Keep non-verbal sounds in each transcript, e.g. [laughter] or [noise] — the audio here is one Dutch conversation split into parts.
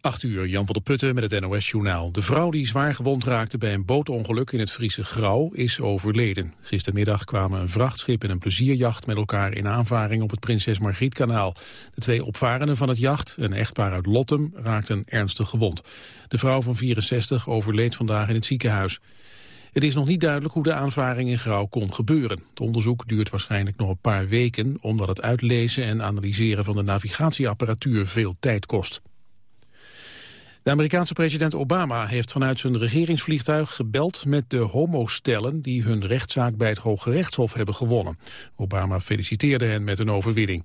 8 uur, Jan van der Putten met het NOS-journaal. De vrouw die zwaar gewond raakte bij een bootongeluk in het Friese Grauw is overleden. Gistermiddag kwamen een vrachtschip en een plezierjacht met elkaar in aanvaring op het Prinses Margrietkanaal. De twee opvarenden van het jacht, een echtpaar uit Lottem, raakten ernstig gewond. De vrouw van 64 overleed vandaag in het ziekenhuis. Het is nog niet duidelijk hoe de aanvaring in Grauw kon gebeuren. Het onderzoek duurt waarschijnlijk nog een paar weken... omdat het uitlezen en analyseren van de navigatieapparatuur veel tijd kost. De Amerikaanse president Obama heeft vanuit zijn regeringsvliegtuig gebeld met de homostellen die hun rechtszaak bij het Hoge Rechtshof hebben gewonnen. Obama feliciteerde hen met een overwinning.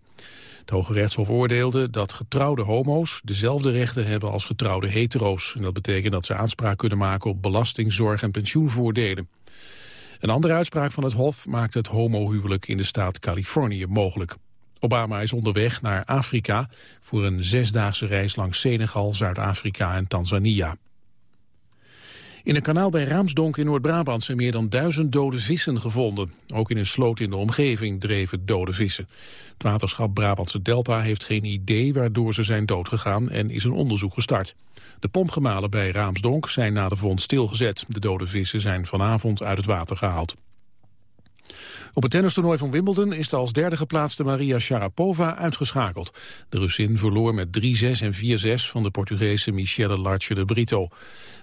Het Hoge Rechtshof oordeelde dat getrouwde homo's dezelfde rechten hebben als getrouwde hetero's. En dat betekent dat ze aanspraak kunnen maken op belasting, zorg en pensioenvoordelen. Een andere uitspraak van het Hof maakt het homohuwelijk in de staat Californië mogelijk. Obama is onderweg naar Afrika voor een zesdaagse reis langs Senegal, Zuid-Afrika en Tanzania. In een kanaal bij Raamsdonk in Noord-Brabant zijn meer dan duizend dode vissen gevonden. Ook in een sloot in de omgeving dreven dode vissen. Het waterschap Brabantse Delta heeft geen idee waardoor ze zijn doodgegaan en is een onderzoek gestart. De pompgemalen bij Raamsdonk zijn na de vondst stilgezet. De dode vissen zijn vanavond uit het water gehaald. Op het tennistoernooi van Wimbledon is de als derde geplaatste Maria Sharapova uitgeschakeld. De Russin verloor met 3-6 en 4-6 van de Portugese Michelle Larche de Brito.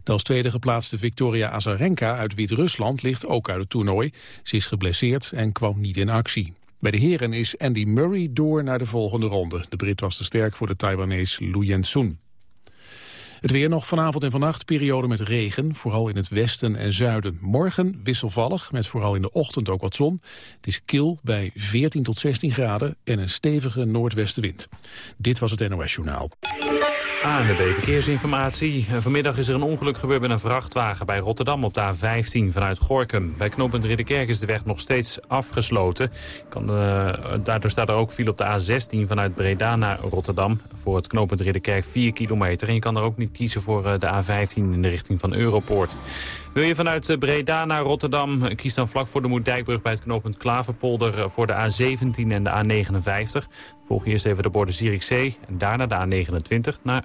De als tweede geplaatste Victoria Azarenka uit Wit-Rusland ligt ook uit het toernooi. Ze is geblesseerd en kwam niet in actie. Bij de heren is Andy Murray door naar de volgende ronde. De Brit was te sterk voor de Taiwanese Lu Yen-sun. Het weer nog vanavond en vannacht, periode met regen, vooral in het westen en zuiden. Morgen wisselvallig, met vooral in de ochtend ook wat zon. Het is kil bij 14 tot 16 graden en een stevige noordwestenwind. Dit was het NOS Journaal. ANWB Verkeersinformatie. Vanmiddag is er een ongeluk gebeurd met een vrachtwagen bij Rotterdam op de A15 vanuit Gorkum. Bij knooppunt Ridderkerk is de weg nog steeds afgesloten. Kan, uh, daardoor staat er ook file op de A16 vanuit Breda naar Rotterdam. Voor het knooppunt Ridderkerk 4 kilometer. En je kan er ook niet kiezen voor uh, de A15 in de richting van Europoort. Wil je vanuit uh, Breda naar Rotterdam, kies dan vlak voor de Moerdijkbrug bij het knooppunt Klaverpolder voor de A17 en de A59. Volg eerst even de borden Zierikzee en daarna de A29 naar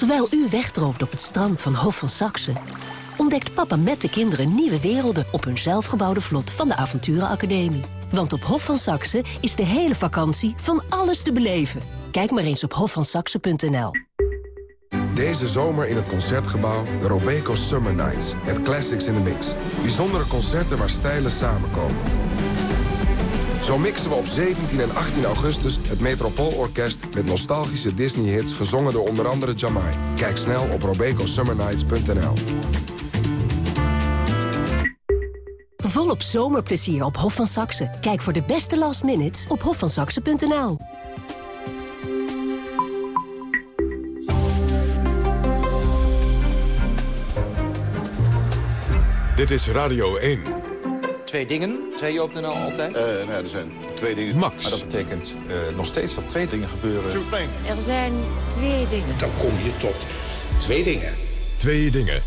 Terwijl u wegdroomt op het strand van Hof van Saxe... ontdekt papa met de kinderen nieuwe werelden... op hun zelfgebouwde vlot van de Avonturenacademie. Want op Hof van Saxe is de hele vakantie van alles te beleven. Kijk maar eens op hofvansaxe.nl. Deze zomer in het Concertgebouw de Robeco Summer Nights. Met classics in the mix. Bijzondere concerten waar stijlen samenkomen. Zo mixen we op 17 en 18 augustus het Metropoolorkest... met nostalgische Disney-hits gezongen door onder andere Jamai. Kijk snel op robecosummernights.nl. Volop zomerplezier op Hof van Saxe. Kijk voor de beste last minutes op hofvansaxe.nl. Dit is Radio 1. Twee dingen, zei je op de NL altijd? Uh, nou ja, er zijn twee dingen. Max. Maar dat betekent uh, nog steeds dat twee dingen gebeuren. Er zijn twee dingen. Dan kom je tot twee dingen. Twee dingen.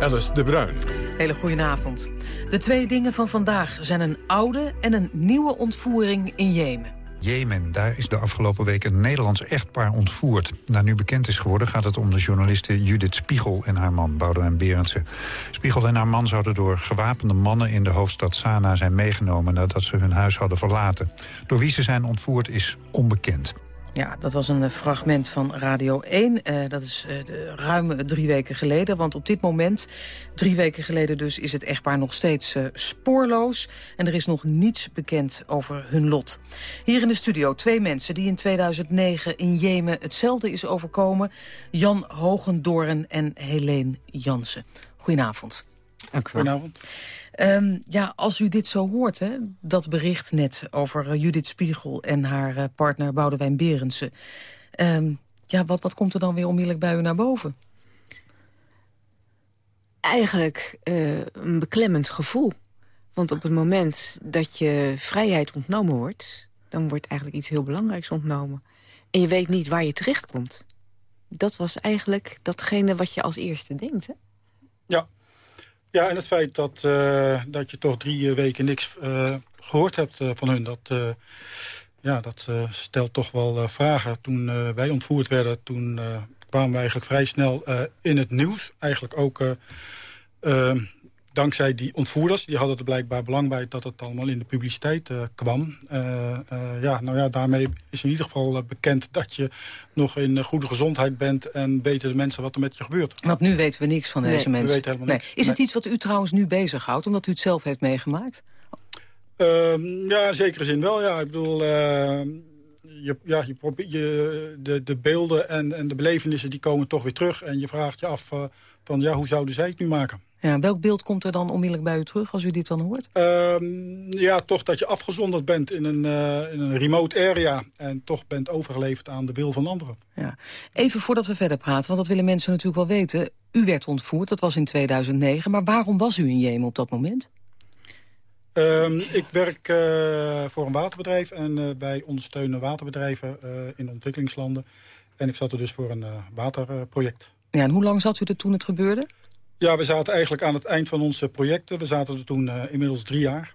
Alice de Bruin. Hele goedenavond. De twee dingen van vandaag zijn een oude en een nieuwe ontvoering in Jemen. Jemen. Daar is de afgelopen week een Nederlands echtpaar ontvoerd. Naar nu bekend is geworden gaat het om de journaliste Judith Spiegel en haar man Boudewijn Berendsen. Spiegel en haar man zouden door gewapende mannen in de hoofdstad Sanaa zijn meegenomen nadat ze hun huis hadden verlaten. Door wie ze zijn ontvoerd is onbekend. Ja, dat was een eh, fragment van Radio 1. Uh, eh, dat is uh, ruim drie weken geleden. Want op dit moment, drie weken geleden dus, is het echtpaar nog steeds uh, spoorloos. En er is nog niets bekend over hun lot. Hier in de studio twee mensen die in 2009 in Jemen hetzelfde is overkomen. Jan Hogendoorn en Helene Jansen. Goedenavond. Dank u wel. Goedenavond. Um, ja, als u dit zo hoort, hè, dat bericht net over uh, Judith Spiegel... en haar uh, partner Boudewijn Berendsen. Um, ja, wat, wat komt er dan weer onmiddellijk bij u naar boven? eigenlijk uh, een beklemmend gevoel. Want op het moment dat je vrijheid ontnomen wordt... dan wordt eigenlijk iets heel belangrijks ontnomen. En je weet niet waar je terechtkomt. Dat was eigenlijk datgene wat je als eerste denkt, hè? Ja. Ja, en het feit dat, uh, dat je toch drie weken niks uh, gehoord hebt van hun... dat, ja, dat stelt toch wel vragen. Toen wij ontvoerd werden, toen kwamen we eigenlijk vrij snel in het nieuws. Eigenlijk ook dankzij die ontvoerders, die hadden er blijkbaar belang bij dat het allemaal in de publiciteit uh, kwam. Uh, uh, ja, nou ja, daarmee is in ieder geval bekend dat je nog in goede gezondheid bent en weten de mensen wat er met je gebeurt. Want nu weten we niks van deze nee, mensen. We weten helemaal niks. Is het iets wat u trouwens nu bezighoudt, omdat u het zelf heeft meegemaakt? Ehm, ja, in zekere zin wel, ja. Ik bedoel, je, ja, je je, de, de beelden en, en de belevenissen die komen toch weer terug. En je vraagt je af van, ja, hoe zouden zij het nu maken? Ja, welk beeld komt er dan onmiddellijk bij u terug als u dit dan hoort? Um, ja, toch dat je afgezonderd bent in een, uh, in een remote area... en toch bent overgeleverd aan de wil van anderen. Ja. Even voordat we verder praten, want dat willen mensen natuurlijk wel weten. U werd ontvoerd, dat was in 2009. Maar waarom was u in Jemen op dat moment? Um, ik werk uh, voor een waterbedrijf en uh, wij ondersteunen waterbedrijven in ontwikkelingslanden. En ik zat er dus voor een waterproject. Ja, en hoe lang zat u er toen het gebeurde? Ja, we zaten eigenlijk aan het eind van onze projecten. We zaten er toen uh, inmiddels drie jaar.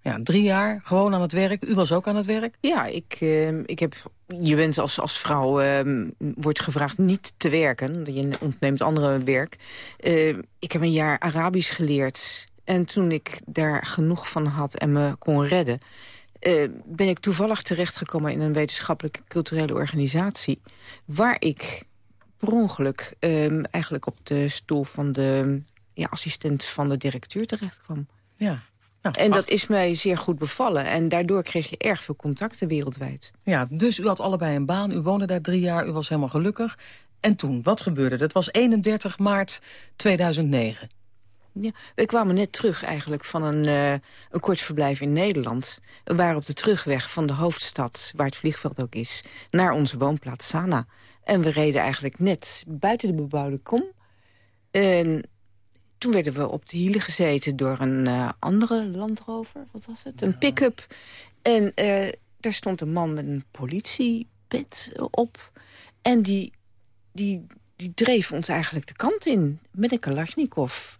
Ja, drie jaar, gewoon aan het werk. U was ook aan het werk? Ja, ik, uh, ik heb, je bent als, als vrouw, uh, wordt gevraagd niet te werken. Je ontneemt andere werk. ik heb een jaar Arabisch geleerd. En toen ik daar genoeg van had en me kon redden... ben ik toevallig terechtgekomen in een wetenschappelijke culturele organisatie... waar ik per ongeluk um, eigenlijk op de stoel van de ja, assistent van de directeur terecht kwam. Ja. Nou, en dat is mij zeer goed bevallen. En daardoor kreeg je erg veel contacten wereldwijd. Ja, dus u had allebei een baan, u woonde daar drie jaar, u was helemaal gelukkig. En toen, wat gebeurde? Dat was 31 maart 2009. Ja, we kwamen net terug eigenlijk van een, uh, een kort verblijf in Nederland. We waren op de terugweg van de hoofdstad, waar het vliegveld ook is... naar onze woonplaats Sana. En we reden eigenlijk net buiten de bebouwde kom. En toen werden we op de hielen gezeten door een uh, andere landrover. Wat was het? Een pick-up. En uh, daar stond een man met een politiepet op. En die, die, die dreef ons eigenlijk de kant in met een Kalashnikov.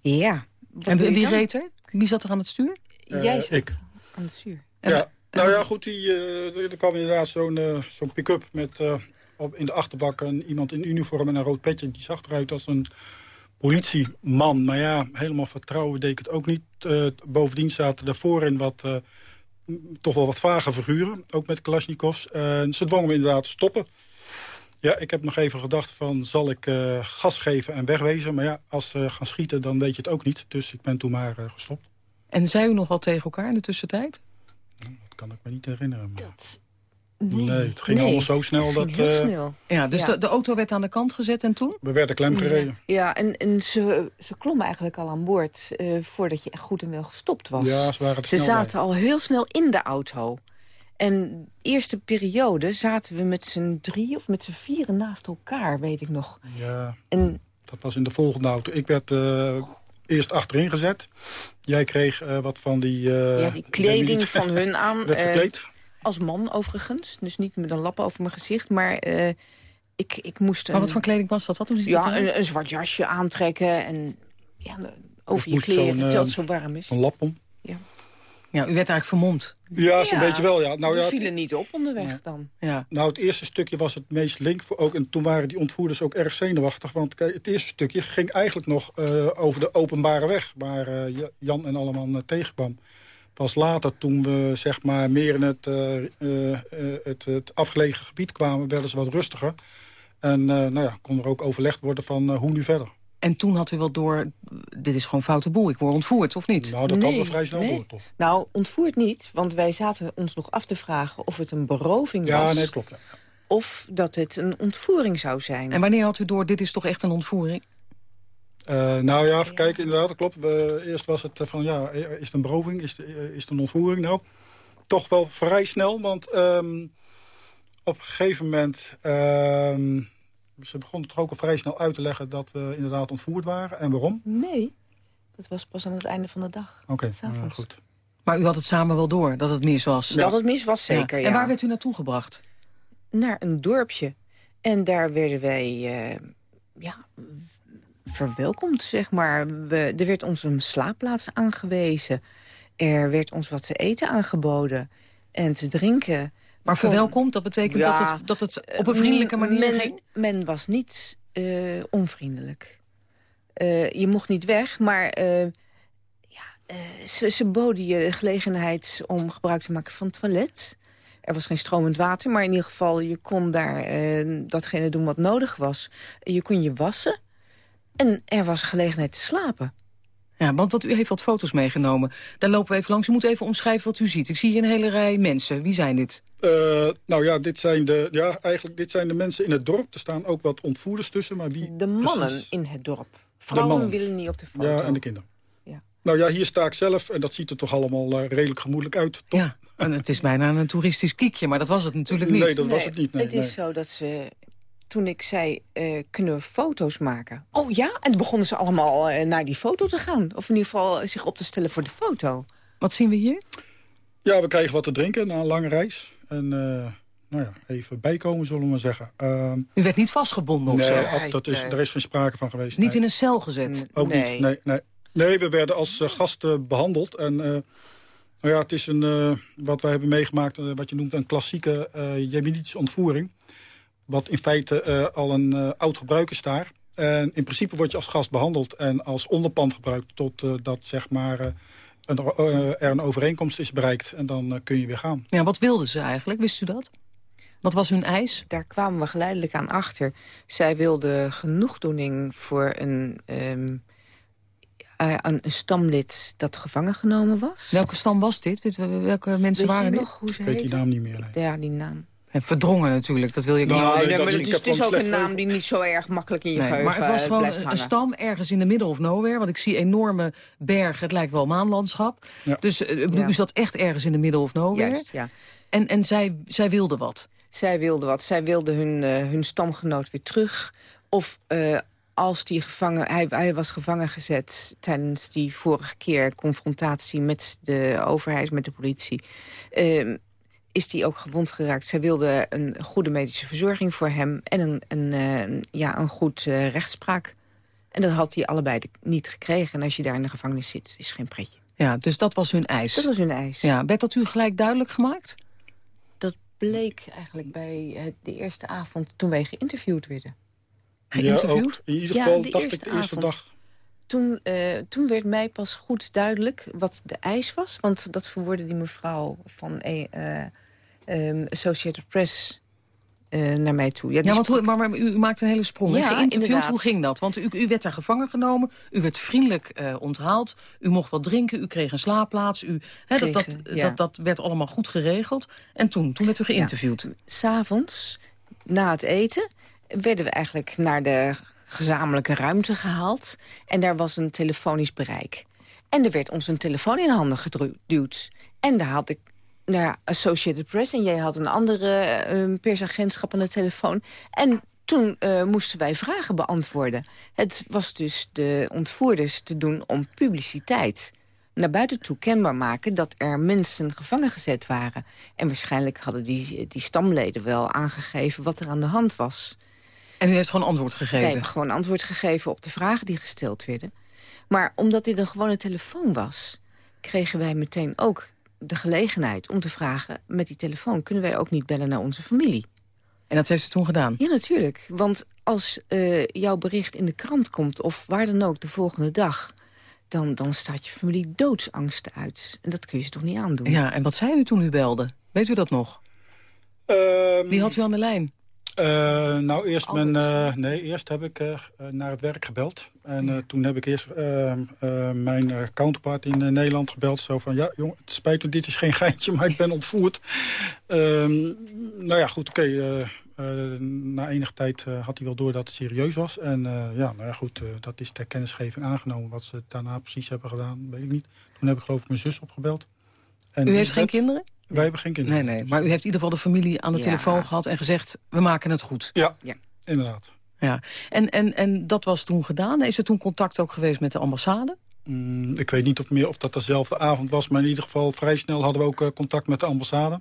Ja. En wie reed er? Wie zat er aan het stuur? Uh, Jij zat ik. aan het stuur. Ja. Nou ja, goed, die, uh, er kwam inderdaad zo'n uh, zo'n pick-up met uh, op, in de achterbak een, iemand in uniform en een rood petje. Die zag eruit als een politieman. Maar ja, helemaal vertrouwen deed ik het ook niet. bovendien zaten daarvoor in wat, toch wel wat vage figuren, ook met Kalashnikovs. En ze dwongen me inderdaad te stoppen. Ja, ik heb nog even gedacht van, zal ik gas geven en wegwezen? Maar ja, als ze gaan schieten, dan weet je het ook niet. Dus ik ben toen maar gestopt. En zei u nog wel tegen elkaar in de tussentijd? Dat kan ik me niet herinneren. Maar... Dat... Nee. nee. het ging nee. allemaal zo snel. dat. Heel uh... snel. Ja, dus ja. De, de, auto werd aan de kant gezet en toen? We werden klem gereden. Ja, ja en, en ze, ze klommen eigenlijk al aan boord uh, voordat je echt goed en wel gestopt was. Ja, ze waren Ze zaten bij. al heel snel in de auto. En de eerste periode zaten we met z'n drie of met z'n vieren naast elkaar, weet ik nog. Ja, en... dat was in de volgende auto. Ik werd uh, eerst achterin gezet. Jij kreeg uh, wat van die... Uh, ja, die kleding van hun aan. [laughs] werd verkleed. Als man overigens. Dus niet met een lap over mijn gezicht. Maar ik, ik moest... Een, maar wat voor kleding was dat? dat? Hoe ziet ja, een, een, zwart jasje aantrekken. En ja, over je kleren, terwijl het zo warm is. Een lap om. Ja. Ja, u werd eigenlijk vermomd. Ja, zo'n ja, beetje wel, ja. Nou, we ja, vielen niet op onderweg ja. dan. Ja. Nou, het eerste stukje was het meest link. Voor ook, en toen waren die ontvoerders ook erg zenuwachtig. Want kijk, het eerste stukje ging eigenlijk nog uh, over de openbare weg... waar uh, Jan en allemaal uh, tegenkwam. Pas later, toen we zeg maar meer in het, het, het afgelegen gebied kwamen... werden ze wat rustiger. En nou ja, kon er ook overlegd worden van hoe nu verder. En toen had u wel door, dit is gewoon foute boel, ik word ontvoerd, of niet? Nou, dat nee, hadden we vrij snel nee. door, toch? Nou, ontvoerd niet, want wij zaten ons nog af te vragen of het een beroving ja, was. Ja, nee, klopt. Ja. Of dat het een ontvoering zou zijn. En wanneer had u door, dit is toch echt een ontvoering? Uh, nou ja, even ja. kijken, inderdaad, dat klopt. We, eerst was het van, ja, is het een beroving, is het, is het een ontvoering? Nou, toch wel vrij snel, want um, op een gegeven moment... Um, Ze begonnen toch ook al vrij snel uit te leggen dat we inderdaad ontvoerd waren. En waarom? Nee, dat was pas aan het einde van de dag. Oké, S'avonds. goed. Maar u had het samen wel door, dat het mis was? Dat het mis was, zeker, ja. En waar werd u naartoe gebracht? Naar een dorpje. En daar werden wij eh, ja, verwelkomd, zeg maar. We, er werd ons een slaapplaats aangewezen. Er werd ons wat te eten aangeboden en te drinken. Maar verwelkomd, dat betekent Ja, dat, het, dat het op een vriendelijke manier men, ging? Men was niet eh, onvriendelijk. Eh, je mocht niet weg, maar eh, ja, eh, ze, ze boden je de gelegenheid om gebruik te maken van het toilet. Er was geen stromend water, maar in ieder geval... je kon daar eh, datgene doen wat nodig was. Je kon je wassen en er was gelegenheid te slapen. Ja, want wat u heeft wat foto's meegenomen. Daar lopen we even langs. U moet even omschrijven wat u ziet. Ik zie hier een hele rij mensen. Wie zijn dit? Eh, nou ja, dit zijn, de, ja, eigenlijk, dit zijn de mensen in het dorp. Er staan ook wat ontvoerders tussen, maar wie De mannen precies? in het dorp. Vrouwen mannen. willen niet op de foto. Ja, en de kinderen. Ja. Nou ja, hier sta ik zelf en dat ziet er toch allemaal eh, redelijk gemoedelijk uit. Toch? Ja, en het is bijna een toeristisch kiekje, maar dat was het natuurlijk niet. Nee, dat was het niet. Nee, het is nee. zo dat ze... Toen ik zei, eh, kunnen we foto's maken? Oh ja? En toen begonnen ze allemaal eh, naar die foto te gaan. Of in ieder geval eh, zich op te stellen voor de foto. Wat zien we hier? Ja, we kregen wat te drinken na een lange reis. En eh, nou ja, even bijkomen, zullen we maar zeggen. Ehm, U werd niet vastgebonden of nee, zo? ab- dat is, er is geen sprake van geweest. Niet nee. in een cel gezet? Ook Nee. niet, nee, nee. Nee, we werden als gasten behandeld. En eh, nou ja, het is een, eh, wat wij hebben meegemaakt, wat je noemt een klassieke uh, jemenitische ontvoering. Wat in feite eh, al een eh, oud gebruik is daar. En in principe word je als gast behandeld en als onderpand gebruikt... totdat dat zeg maar, eh, een, eh, er een overeenkomst is bereikt. En dan eh, kun je weer gaan. Ja, wat wilden ze eigenlijk? Wist u dat? Wat was hun eis? Daar kwamen we geleidelijk aan achter. Zij wilde genoegdoening voor een, ehm, eh, een, een stamlid dat gevangen genomen was. Welke stam was dit? Welke mensen Weet je waren dit? nog hoe ze Ik weet die naam niet meer. nee. Ja, die naam. En verdrongen natuurlijk, dat wil je Nou, niet. nee, Nee, dat maar is- het is, het is ook een naam die niet zo erg makkelijk in je Nee, geheugen maar het was gewoon blijft een, stam ergens in de middle of nowhere. Want ik zie enorme bergen, het lijkt wel maanlandschap. Ja. Dus eh, ik bedoel, Ja. u zat echt ergens in de middle of nowhere. Juist, ja. En, en zij, zij wilde wat. Zij wilde wat. Zij wilde hun, eh, hun stamgenoot weer terug. Of eh, als die gevangen... Hij, hij was gevangen gezet tijdens die vorige keer confrontatie met de overheid, met de politie. Ehm, is die ook gewond geraakt. Zij wilde een goede medische verzorging voor hem... en een, een, eh, ja, een goed eh, rechtspraak. En dat had hij allebei de- niet gekregen. En als je daar in de gevangenis zit, is geen pretje. Ja, dus dat was hun eis. Dat was hun eis. Ja, werd dat u gelijk duidelijk gemaakt? Dat bleek eigenlijk bij eh, de eerste avond toen wij geïnterviewd werden. Geïnterviewd? Ja, ook. In ieder Ja, geval de dacht ik eerste de eerste avond. dag. Toen, eh, toen werd mij pas goed duidelijk wat de eis was. Want dat verwoordde die mevrouw van eh, eh, ehm, Associated Press eh, naar mij toe. Ja, want hoe, maar, maar u maakte een hele sprong. Ja, Geïnterviewd, hoe ging dat? Want u, u werd daar gevangen genomen, u werd vriendelijk eh, onthaald... u mocht wat drinken, u kreeg een slaapplaats. U, dat, dat, ja. dat, dat werd allemaal goed geregeld. En toen, toen werd u geïnterviewd. S'avonds, na het eten, werden we eigenlijk naar de gezamenlijke ruimte gehaald. En daar was een telefonisch bereik. En er werd ons een telefoon in handen geduwd. En daar had ik naar Associated Press en jij had een andere eh, persagentschap aan de telefoon. En toen eh, moesten wij vragen beantwoorden. Het was dus de ontvoerders te doen om publiciteit naar buiten toe kenbaar maken dat er mensen gevangen gezet waren. En waarschijnlijk hadden die, die stamleden wel aangegeven wat er aan de hand was. En u heeft gewoon antwoord gegeven. gewoon antwoord gegeven op de vragen die gesteld werden. Maar omdat dit een gewone telefoon was... kregen wij meteen ook de gelegenheid om te vragen... met die telefoon kunnen wij ook niet bellen naar onze familie. En dat heeft u toen gedaan? Ja, natuurlijk. Want als eh, jouw bericht in de krant komt... of waar dan ook de volgende dag... Dan, dan staat je familie doodsangsten uit. En dat kun je ze toch niet aandoen? Ja, en wat zei u toen u belde? Weet u dat nog? Ehm, Wie had u aan de lijn? Eh, nou, eerst, mijn, eh, nee, eerst heb ik eh, naar het werk gebeld. En toen heb ik eerst eh, eh, mijn counterpart in Nederland gebeld. Zo van, ja, jongen, het spijt me, dit is geen [laughs] geintje, maar ik ben ontvoerd. Ehm, nou ja, goed, oké. na enige tijd had hij wel door dat het serieus was. En ja, nou ja, goed, dat is ter kennisgeving aangenomen. Wat ze daarna precies hebben gedaan, weet ik niet. Toen heb ik geloof ik mijn zus opgebeld. En U heeft geen kinderen? Wij hebben geen kinderen. Nee, nee. Maar u heeft in ieder geval de familie aan de Ja. telefoon gehad en gezegd... we maken het goed. Ja, Ja. inderdaad. Ja. En, en, en dat was toen gedaan? Is er toen contact ook geweest met de ambassade? Mm, ik weet niet of, meer of dat dezelfde avond was... maar in ieder geval vrij snel hadden we ook uh, contact met de ambassade.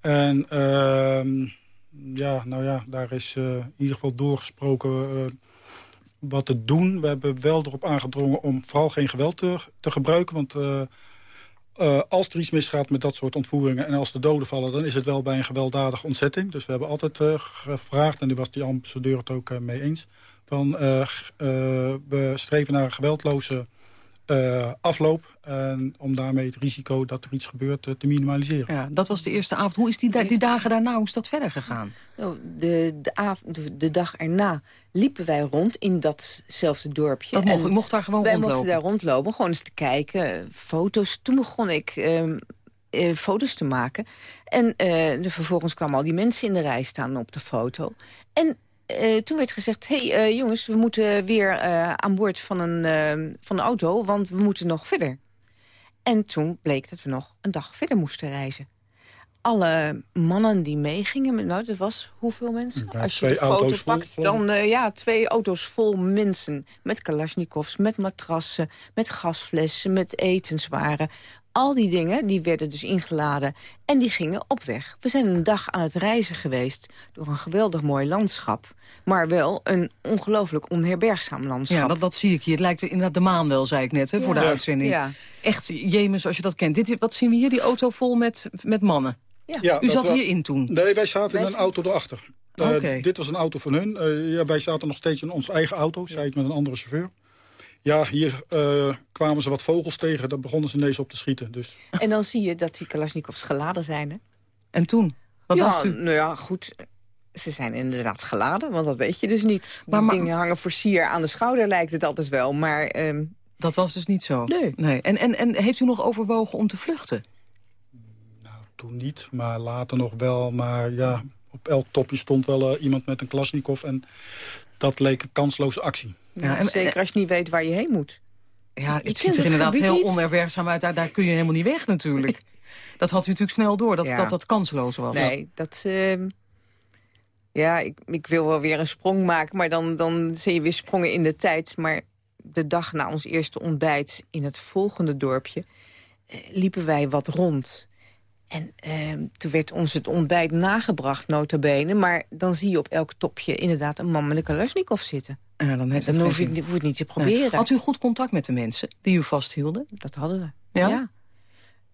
En uh, ja, nou ja, daar is uh, in ieder geval doorgesproken uh, wat te doen. We hebben wel erop aangedrongen om vooral geen geweld te, te gebruiken. Want uh, als er iets misgaat met dat soort ontvoeringen... en als de doden vallen, dan is het wel bij een gewelddadige ontzetting. Dus we hebben altijd uh, gevraagd, en daar was die ambassadeur het ook uh, mee eens... van we streven naar een geweldloze afloop... En om daarmee het risico dat er iets gebeurt te minimaliseren. Ja, dat was de eerste avond. Hoe is die, die dagen daarna, hoe is dat verder gegaan? Nou, de, de, avond, de, de, dag erna liepen wij rond in datzelfde dorpje. Dat mocht, u mocht daar gewoon wij rondlopen? Wij mochten daar rondlopen, gewoon eens te kijken. Foto's. Toen begon ik uh, uh, foto's te maken. En uh, vervolgens kwamen al die mensen in de rij staan op de foto. En uh, toen werd gezegd, hé hey, uh, jongens, we moeten weer uh, aan boord van een, van een auto, want we moeten nog verder. En toen bleek dat we nog een dag verder moesten reizen. Alle mannen die meegingen, nou, dat was hoeveel mensen? Ja, Als je een foto pakt, dan uh, ja, twee auto's vol mensen. Met kalasjnikovs, met matrassen, met gasflessen, met etenswaren. Al die dingen die werden dus ingeladen en die gingen op weg. We zijn een dag aan het reizen geweest door een geweldig mooi landschap. Maar wel een ongelooflijk onherbergzaam landschap. Ja, dat, dat zie ik hier. Het lijkt inderdaad de maan wel, zei ik net, hè, ja. voor de uitzending. Ja. Echt, Jemens, als je dat kent. Dit, wat zien we hier? Die auto vol met, met mannen. Ja. Ja, U zat was, hierin toen? Nee, wij zaten wij in een auto erachter. Uh, okay. Dit was een auto van hun. Uh, ja, wij zaten nog steeds in onze eigen auto. Zij met een andere chauffeur. Ja, hier uh, kwamen ze wat vogels tegen. Daar begonnen ze ineens op te schieten. Dus. En dan zie je dat die Kalashnikovs geladen zijn. Hè? En toen? Wat ja, dacht u? Nou ja, goed. Ze zijn inderdaad geladen, want dat weet je dus niet. Die maar, maar, dingen hangen voor sier aan de schouder, lijkt het altijd wel. Maar um, dat was dus niet zo? Nee. nee. En, en, en heeft u nog overwogen om te vluchten? Nou, toen niet, maar later nog wel. Maar ja, op elk topje stond wel uh, iemand met een Klasnikov. En dat leek een kansloze actie. Ja, en, zeker als je niet weet waar je heen moet. Ja, het ziet er inderdaad heel niet. onherbergzaam uit. Daar, daar kun je helemaal niet weg natuurlijk. [laughs] Dat had u natuurlijk snel door, dat ja. dat, dat kansloos was. Nee, dat... Uh, ja, ik, ik wil wel weer een sprong maken, maar dan, dan zie je weer sprongen in de tijd. Maar de dag na ons eerste ontbijt in het volgende dorpje... Uh, liepen wij wat rond. En uh, toen werd ons het ontbijt nagebracht, nota bene. Maar dan zie je op elk topje inderdaad een man met een Kalashnikov zitten. Ja, dan heeft dan hoef je, hoef je het niet te proberen. Nee. Had u goed contact met de mensen die u vasthielden? Dat hadden we, ja. ja.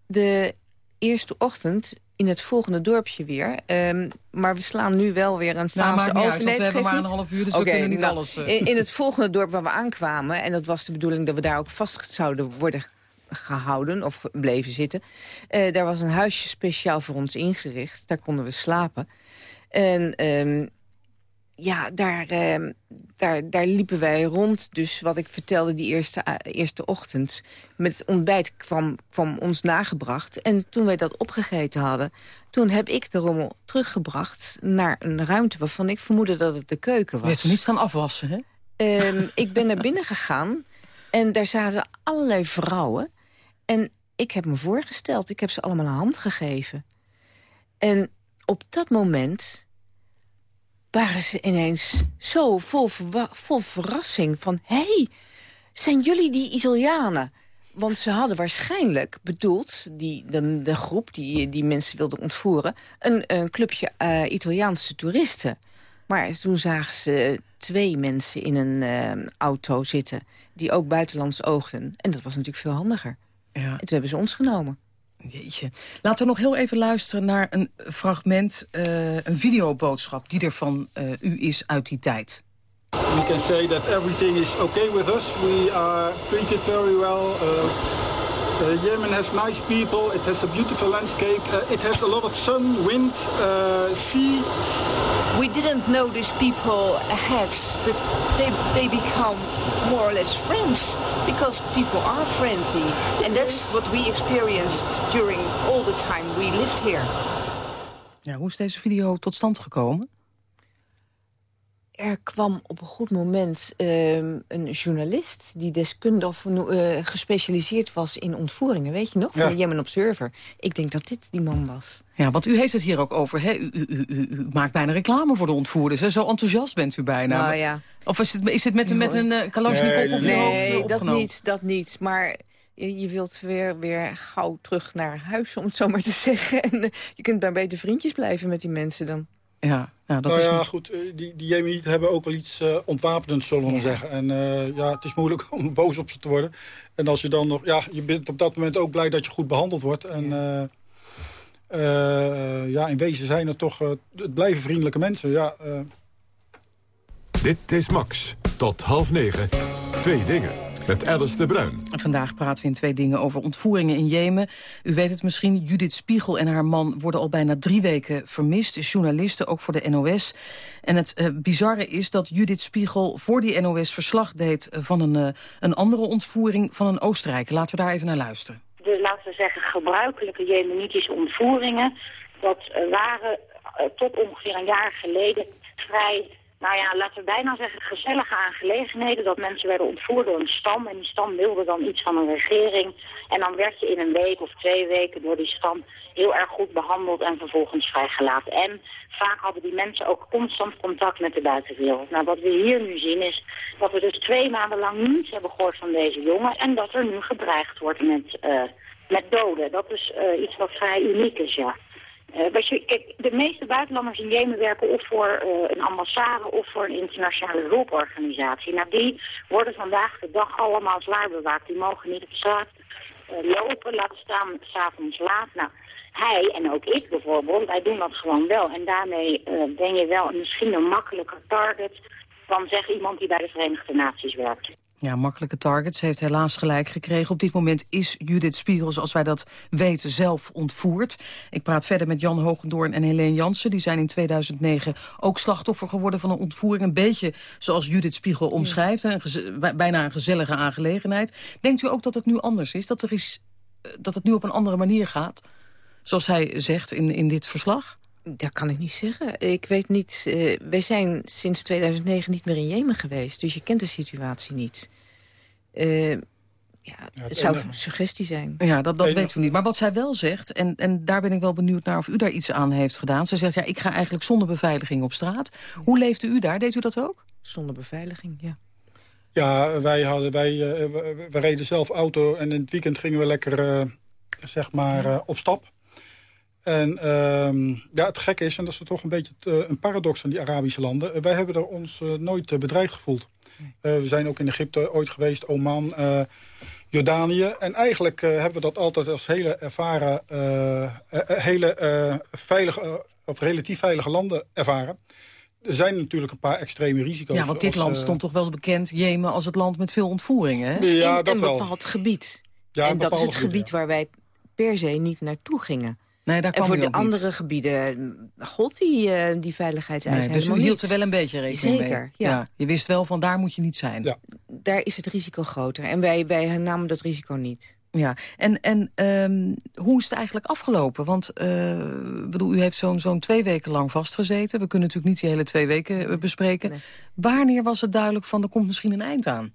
De eerste ochtend in het volgende dorpje weer. Um, maar we slaan nu wel weer een fase nou, over. Uit, nee, we hebben maar een half uur, dus okay, we kunnen niet nou, alles... Uh... In, in, het volgende dorp waar we aankwamen... en dat was de bedoeling dat we daar ook vast zouden worden gehouden of bleven zitten. Uh, daar was een huisje speciaal voor ons ingericht. Daar konden we slapen. En um, ja, daar, uh, daar, daar liepen wij rond. Dus wat ik vertelde die eerste, uh, eerste ochtend... met ontbijt kwam, kwam ons nagebracht. En toen wij dat opgegeten hadden... toen heb ik de rommel teruggebracht naar een ruimte... waarvan ik vermoedde dat het de keuken was. Je hebt er niet staan afwassen, hè? Um, ik ben naar binnen gegaan... en daar zaten allerlei vrouwen... En ik heb me voorgesteld, ik heb ze allemaal een hand gegeven. En op dat moment waren ze ineens zo vol, vol verrassing van... hé, hey, zijn jullie die Italianen? Want ze hadden waarschijnlijk bedoeld, die, de, de groep die, die mensen wilden ontvoeren... een, een clubje uh, Italiaanse toeristen. Maar toen zagen ze twee mensen in een uh, auto zitten... die ook buitenlands oogden. En dat was natuurlijk veel handiger. Ja. En toen hebben ze ons genomen. Jeetje. Laten we nog heel even luisteren naar een fragment, uh, een videoboodschap die er van uh, u is uit die tijd. We can say that everything is okay with us. We are treated very well. Uh, uh, Yemen has nice people. It has a beautiful landscape. Uh, it has a lot of sun, wind, sea. We didn't know these people ahead, but they, they become more or less friends because people are friendly. And that's what we experienced during all the time we lived here. Ja, hoe is deze video tot stand gekomen? Er kwam op een goed moment ehm, een journalist... die deskundig of uh, gespecialiseerd was in ontvoeringen. Weet je nog? Van de Yemen Observer. Ik denk dat dit die man was. Ja, want u heeft het hier ook over. Hè? U, u, u, u maakt bijna reclame voor de ontvoerders. Hè? Zo enthousiast bent u bijna. Nou, ja. Of is het, is het met, met een uh, Kalashnikov nee, op uw hoofd Nee, dat niet, dat niet. Maar je, je, wilt weer, weer gauw terug naar huis, om het zo maar te [laughs] zeggen. En je kunt bij beter vriendjes blijven met die mensen dan. Ja, ja, dat nou is ja, goed, die, die Jemenieten hebben ook wel iets uh, ontwapenends, zullen we maar zeggen. En uh, ja, het is moeilijk [laughs] om boos op ze te worden. En als je dan nog, ja, je bent op dat moment ook blij dat je goed behandeld wordt. En ja, uh, ja in wezen zijn het toch, het blijven vriendelijke mensen, ja. Dit is Max, tot half negen, twee dingen met Alice de Bruin. Vandaag praten we in twee dingen over ontvoeringen in Jemen. U weet het misschien, Judith Spiegel en haar man worden al bijna drie weken vermist. Journalisten, ook voor de NOS. En het uh, bizarre is dat Judith Spiegel voor die NOS verslag deed... van een, uh, een andere ontvoering van een Oostenrijker. Laten we daar even naar luisteren. De, laten we zeggen, gebruikelijke Jemenitische ontvoeringen... dat uh, waren tot ongeveer een jaar geleden vrij nou ja, laten we bijna zeggen, gezellige aangelegenheden. Dat mensen werden ontvoerd door een stam en die stam wilde dan iets van een regering. En dan werd je in een week of twee weken door die stam heel erg goed behandeld en vervolgens vrijgelaten. En vaak hadden die mensen ook constant contact met de buitenwereld. Nou, wat we hier nu zien is dat we dus twee maanden lang niets hebben gehoord van deze jongen. En dat er nu gedreigd wordt met, uh, met doden. Dat is uh, iets wat vrij uniek is, ja. Uh, je, kijk, de meeste buitenlanders in Jemen werken of voor uh, een ambassade of voor een internationale hulporganisatie. Nou, die worden vandaag de dag allemaal zwaar bewaakt. Die mogen niet op straat uh, lopen, laten staan s'avonds laat. Nou, hij en ook ik bijvoorbeeld, wij doen dat gewoon wel. En daarmee ben je wel misschien een makkelijker target dan zeg iemand die bij de Verenigde Naties werkt. Ja, makkelijke targets. heeft helaas gelijk gekregen. Op dit moment is Judith Spiegel, zoals wij dat weten, zelf ontvoerd. Ik praat verder met Jan Hogendoorn en Helene Jansen. Die zijn in 2009 ook slachtoffer geworden van een ontvoering. Een beetje zoals Judith Spiegel omschrijft. Een bijna een gezellige aangelegenheid. Denkt u ook dat het nu anders is? Dat, er is, eh, dat het nu op een andere manier gaat? Zoals hij zegt in, in dit verslag? Dat kan ik niet zeggen. Ik weet niet... Uh, wij zijn sinds 2009 niet meer in Jemen geweest. Dus je kent de situatie niet. Uh, ja, het, zou een suggestie zijn. Ja, dat, dat weten we niet. Maar wat zij wel zegt, en, en daar ben ik wel benieuwd naar of u daar iets aan heeft gedaan. Ze zegt, ja, ik ga eigenlijk zonder beveiliging op straat. Hoe leefde u daar? Deed u dat ook? Zonder beveiliging, ja. Ja, wij, hadden, wij uh, we, reden zelf auto en in het weekend gingen we lekker, uh, zeg maar, op stap. En um, ja, het gekke is, en dat is toch een beetje het, uh, een paradox van die Arabische landen... Uh, wij hebben er ons uh, nooit bedreigd gevoeld. we zijn ook in Egypte ooit geweest, Oman, Jordanië. En eigenlijk hebben we dat altijd als hele ervaren, hele veilige, of relatief veilige landen ervaren. Er zijn natuurlijk een paar extreme risico's. Ja, want dit land stond toch wel bekend, Jemen, als het land met veel ontvoeringen, hè? Ja, in, dat een wel. bepaald gebied. Ja, en dat is het gebied, gebied ja. waar wij per se niet naartoe gingen. Nee, daar en voor de niet. andere gebieden god die, uh, die veiligheidseisen Nee, dus u hield er wel een beetje rekening mee. Zeker, ja. Je wist wel van daar moet je niet zijn. Ja. Daar is het risico groter. En wij, wij namen dat risico niet. Ja, en, en um, hoe is het eigenlijk afgelopen? Want uh, bedoel, u heeft zo'n zo'n twee weken lang vastgezeten. We kunnen natuurlijk niet die hele twee weken bespreken. Nee. Wanneer was het duidelijk van er komt misschien een eind aan?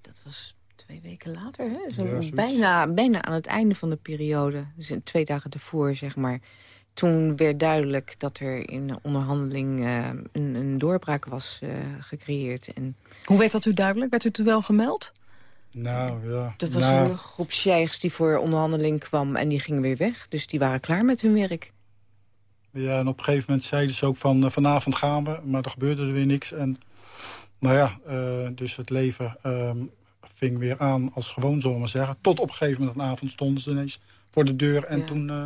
Dat was twee weken later, hè? Zo Ja, zoiets. bijna, bijna aan het einde van de periode. Dus in twee dagen ervoor, zeg maar. Toen werd duidelijk dat er in de onderhandeling uh, een, een doorbraak was uh, gecreëerd. En Hoe werd dat u duidelijk? Werd u toen wel gemeld? Nou, ja. er was nou, een groep sheiks die voor onderhandeling kwam en die gingen weer weg. Dus die waren klaar met hun werk. Ja, en op een gegeven moment zeiden ze ook van uh, vanavond gaan we, maar er gebeurde er weer niks. En nou ja, uh, dus het leven um, ving weer aan als gewoon, zullen we maar zeggen. Tot op een gegeven moment een avond stonden ze ineens voor de deur en Ja. toen, uh,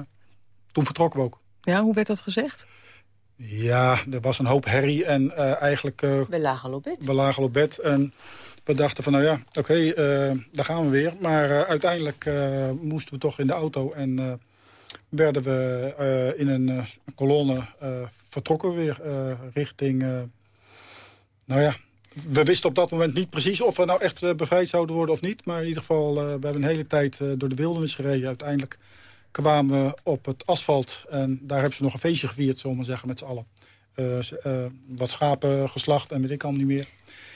toen vertrokken we ook. Ja, hoe werd dat gezegd? Ja, er was een hoop herrie en uh, eigenlijk... Uh, We lagen al op bed. we lagen al op bed en we dachten van nou ja, oké, okay, daar gaan we weer. Maar uiteindelijk moesten we toch in de auto en werden we in een kolonne vertrokken we weer richting... Nou ja, we wisten op dat moment niet precies of we nou echt uh, bevrijd zouden worden of niet. Maar in ieder geval, uh, we hebben een hele tijd uh, door de wildernis gereden. Uiteindelijk kwamen we op het asfalt en daar hebben ze nog een feestje gevierd, zullen we maar zeggen, met z'n allen. Eh, eh, wat schapen geslacht en weet ik al niet meer.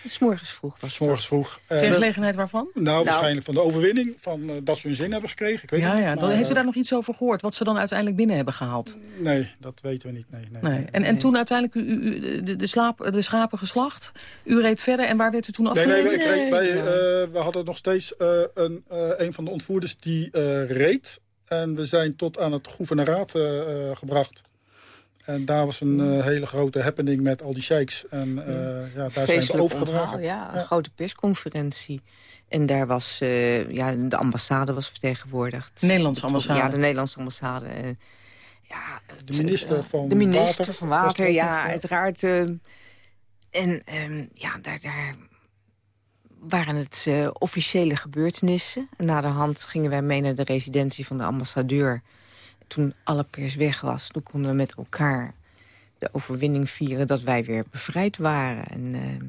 S morgens vroeg was S morgens vroeg. Ter En- gelegenheid waarvan? Nou, waarschijnlijk van de overwinning. Van, eh, dat ze hun zin hebben gekregen. Ik weet Ja, het ja. Dan heeft u eh, daar nog iets over gehoord? Wat ze dan uiteindelijk binnen hebben gehaald? Nee, dat weten we niet. Nee, nee, Nee. En, en toen uiteindelijk u, u, de, de, slaap, de schapen geslacht. U reed verder en waar werd u toen Nee, afgeleverd? nee, we, ik kreeg- wij, eh, we hadden nog steeds eh, een, eh, een van de ontvoerders die eh, reed. En we zijn tot aan het gouverneraat eh, eh, gebracht. En daar was een eh, hele grote happening met al die sheiks. En eh, ja, daar zijn Feestelijk overgedragen. onthaal, ja, een grote persconferentie. En daar was, eh, ja, de ambassade was vertegenwoordigd. De Nederlandse ambassade. Ja, de Nederlandse ambassade. eh, ja, De minister van De minister Water van was Water, er ook ja, uiteraard. eh, en ehm, ja, daar, daar waren het eh, officiële gebeurtenissen. En na de hand gingen wij mee naar de residentie van de ambassadeur. Toen alle pers weg was, toen konden we met elkaar de overwinning vieren... dat wij weer bevrijd waren. En, ehm,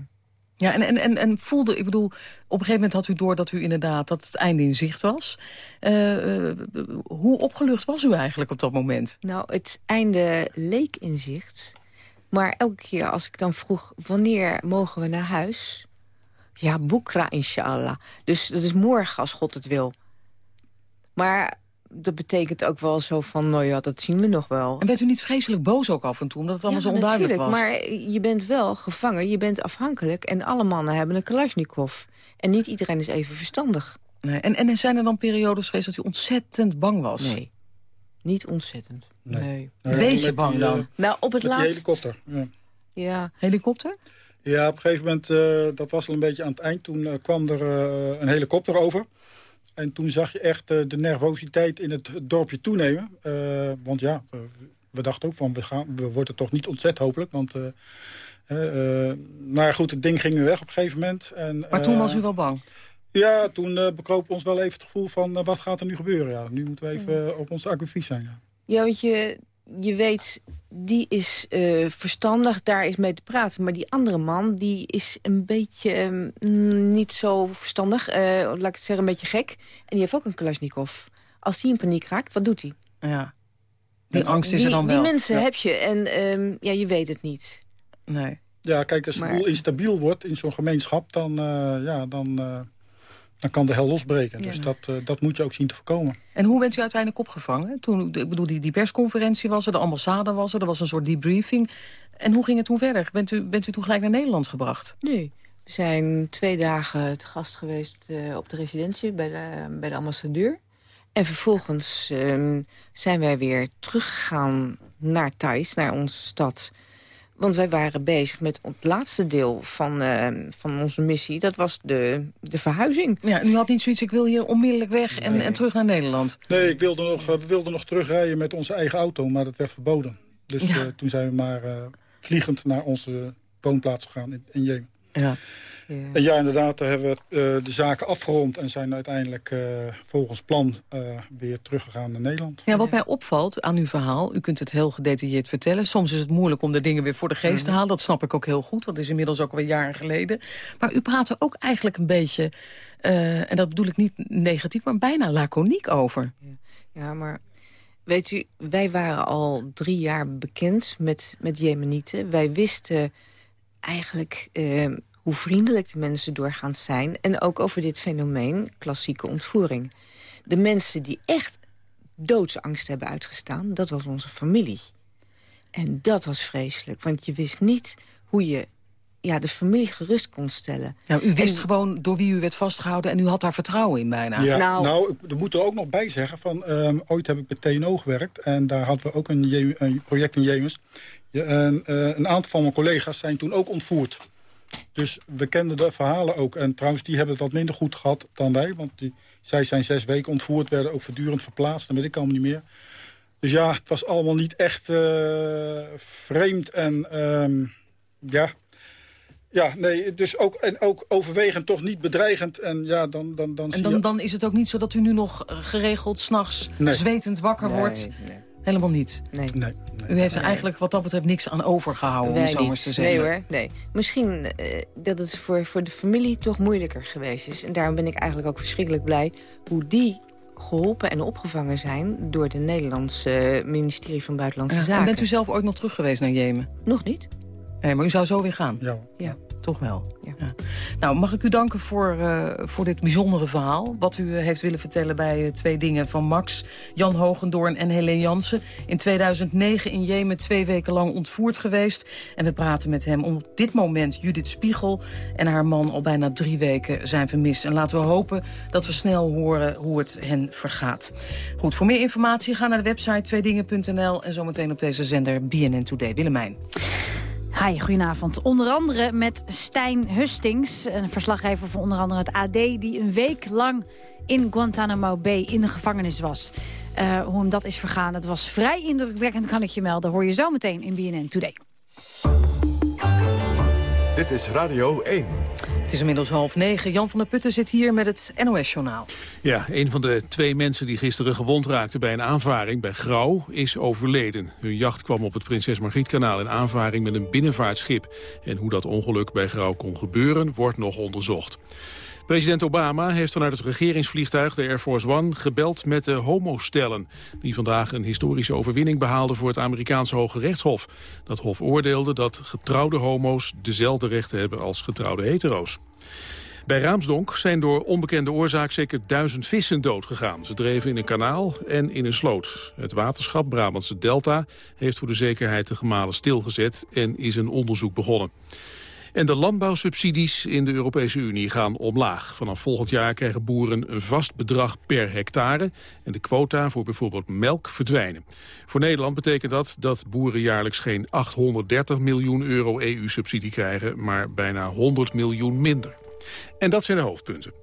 Ja, en, en, en, en voelde, ik bedoel, op een gegeven moment had u door dat u inderdaad dat het einde in zicht was. Eh, eh, hoe opgelucht was u eigenlijk op dat moment? Nou, het einde leek in zicht. Maar elke keer als ik dan vroeg, wanneer mogen we naar huis? Ja, boekra inshallah. Dus dat is morgen als God het wil. Maar dat betekent ook wel zo van, nou ja, dat zien we nog wel. En werd u niet vreselijk boos ook af en toe, omdat het allemaal Ja, zo onduidelijk was? natuurlijk, maar je bent wel gevangen, je bent afhankelijk... en alle mannen hebben een Kalashnikov. En niet iedereen is even verstandig. Nee. En, en zijn er dan periodes geweest dat u ontzettend bang was? Nee, niet ontzettend. Nee. Nou Beetje met bang die, dan? eh, Nou, op het laatst... helikopter. Ja. Ja. Helikopter? Ja, op een gegeven moment, eh, dat was al een beetje aan het eind... toen eh, kwam er eh, een helikopter over. En toen zag je echt eh, de nervositeit in het dorpje toenemen. Eh, want ja, we dachten ook van, we, gaan, we worden toch niet ontzet hopelijk. Want, eh, nou ja, goed, het ding ging weer weg op een gegeven moment. En, Maar toen was u wel bang? Ja, toen bekroop ons wel even het gevoel van, wat gaat er nu gebeuren? Ja, nu moeten we even eh, op onze acquisies zijn. Ja. Ja, want je, je weet, die is eh, verstandig, daar is mee te praten. Maar die andere man, die is een beetje mm, niet zo verstandig. eh, laat ik het zeggen, een beetje gek. En die heeft ook een Kalashnikov. Als die in paniek raakt, wat doet hij? Ja. Die angst is die, er dan wel. Die mensen Ja. heb je en ehm, ja, je weet het niet. Nee. Ja, kijk, als de Maar- boel instabiel wordt in zo'n gemeenschap... dan, eh, ja, dan, eh, dan kan de hel losbreken. Dus dat, eh, dat moet je ook zien te voorkomen. En hoe bent u uiteindelijk opgevangen? Toen, ik bedoel, die, die persconferentie was er, de ambassade was er... er was een soort debriefing. En hoe ging het toen verder? Bent u, bent u toen gelijk naar Nederland gebracht? Nee. We zijn twee dagen te gast geweest eh, op de residentie bij de, bij de ambassadeur. En vervolgens ehm, zijn wij weer teruggegaan naar Thijs, naar onze stad. Want wij waren bezig met het laatste deel van, ehm, van onze missie. Dat was de, de verhuizing. Ja, u had niet zoiets, ik wil hier onmiddellijk weg en, en terug naar Nederland. Nee, ik wilde nog, eh, we wilden nog terugrijden met onze eigen auto, maar dat werd verboden. Dus Ja. eh, toen zijn we maar eh, vliegend naar onze woonplaats gegaan in, in Jemen. Ja. En ja, inderdaad, daar hebben we eh, de zaken afgerond... en zijn uiteindelijk eh, volgens plan eh, weer teruggegaan naar Nederland. Ja, wat mij opvalt aan uw verhaal, u kunt het heel gedetailleerd vertellen. Soms is het moeilijk om de dingen weer voor de geest te halen. Dat snap ik ook heel goed, want het is inmiddels ook alweer jaren geleden. Maar u praat er ook eigenlijk een beetje, eh, en dat bedoel ik niet negatief... maar bijna laconiek over. Ja, maar weet u, wij waren al drie jaar bekend met, met Jemenieten. Wij wisten eigenlijk hoe vriendelijk de mensen doorgaans zijn. En ook over dit fenomeen, klassieke ontvoering. De mensen die echt doodsangst hebben uitgestaan, dat was onze familie. En dat was vreselijk, want je wist niet hoe je ja, de familie gerust kon stellen. Nou, u wist En- gewoon door wie u werd vastgehouden... en u had daar vertrouwen in bijna. Ja, Nou- nou, ik er moet er ook nog bij zeggen van... ehm, ooit heb ik bij TNO gewerkt en daar hadden we ook een, een project in Jemens. Ja, en, eh, een aantal van mijn collega's zijn toen ook ontvoerd. Dus we kenden de verhalen ook. En trouwens, die hebben het wat minder goed gehad dan wij. Want die, zij zijn zes weken ontvoerd, werden ook voortdurend verplaatst. Dat weet ik allemaal niet meer. Dus ja, het was allemaal niet echt eh, vreemd. En ehm, ja... Ja, nee, dus ook, en ook overwegend toch niet bedreigend. En ja, dan, dan, dan En zie dan, je... dan is het ook niet zo dat u nu nog geregeld s'nachts Nee. zwetend wakker Nee, wordt. nee. Helemaal niet. Nee. Nee, U heeft er eigenlijk wat dat betreft niks aan overgehouden, om Wij zo eens te zeggen. Nee hoor, nee. Misschien eh, dat het voor, voor de familie toch moeilijker geweest is. En daarom ben ik eigenlijk ook verschrikkelijk blij hoe die geholpen en opgevangen zijn... door de Nederlandse ministerie van Buitenlandse Zaken. En bent u zelf ooit nog terug geweest naar Jemen? Nog niet. Nee, maar u zou zo weer gaan? Ja. ja. Toch wel. Ja. Nou, mag ik u danken voor, uh, voor dit bijzondere verhaal. Wat u uh, heeft willen vertellen bij uh, Twee Dingen van Max, Jan Hogendoorn en Helene Jansen. In 2009 in Jemen twee weken lang ontvoerd geweest. En we praten met hem om op dit moment Judith Spiegel en haar man al bijna drie weken zijn vermist. En laten we hopen dat we snel horen hoe het hen vergaat. Goed, voor meer informatie ga naar de website tweedingen.nl en zometeen op deze zender BNN Today. Willemijn. Hi, goedenavond. Onder andere met Stijn Hustings, een verslaggever van onder andere het AD... die een week lang in Guantanamo Bay in de gevangenis was. Uh, hoe hem dat is vergaan, dat was vrij indrukwekkend, kan ik je melden. Hoor je zo meteen in BNN Today. Dit is Radio 1. Het is inmiddels half negen. Jan van der Putten zit hier met het NOS-journaal. Ja, een van de twee mensen die gisteren gewond raakten bij een aanvaring bij Grauw is overleden. Hun jacht kwam op het Prinses Margrietkanaal in aanvaring met een binnenvaartschip. En hoe dat ongeluk bij Grauw kon gebeuren, wordt nog onderzocht. President Obama heeft vanuit het regeringsvliegtuig, de Air Force One, gebeld met de homostellen. Die vandaag een historische overwinning behaalden voor het Amerikaanse Hoge Rechtshof. Dat hof oordeelde dat getrouwde homo's dezelfde rechten hebben als getrouwde hetero's. Bij Raamsdonk zijn door onbekende oorzaak zeker duizend vissen doodgegaan. Ze dreven in een kanaal en in een sloot. Het waterschap Brabantse Delta heeft voor de zekerheid de gemalen stilgezet en is een onderzoek begonnen. En de landbouwsubsidies in de Europese Unie gaan omlaag. Vanaf volgend jaar krijgen boeren een vast bedrag per hectare... en de quota voor bijvoorbeeld melk verdwijnen. Voor Nederland betekent dat dat boeren jaarlijks geen 830 miljoen euro EU-subsidie krijgen... maar bijna 100 miljoen minder. En dat zijn de hoofdpunten.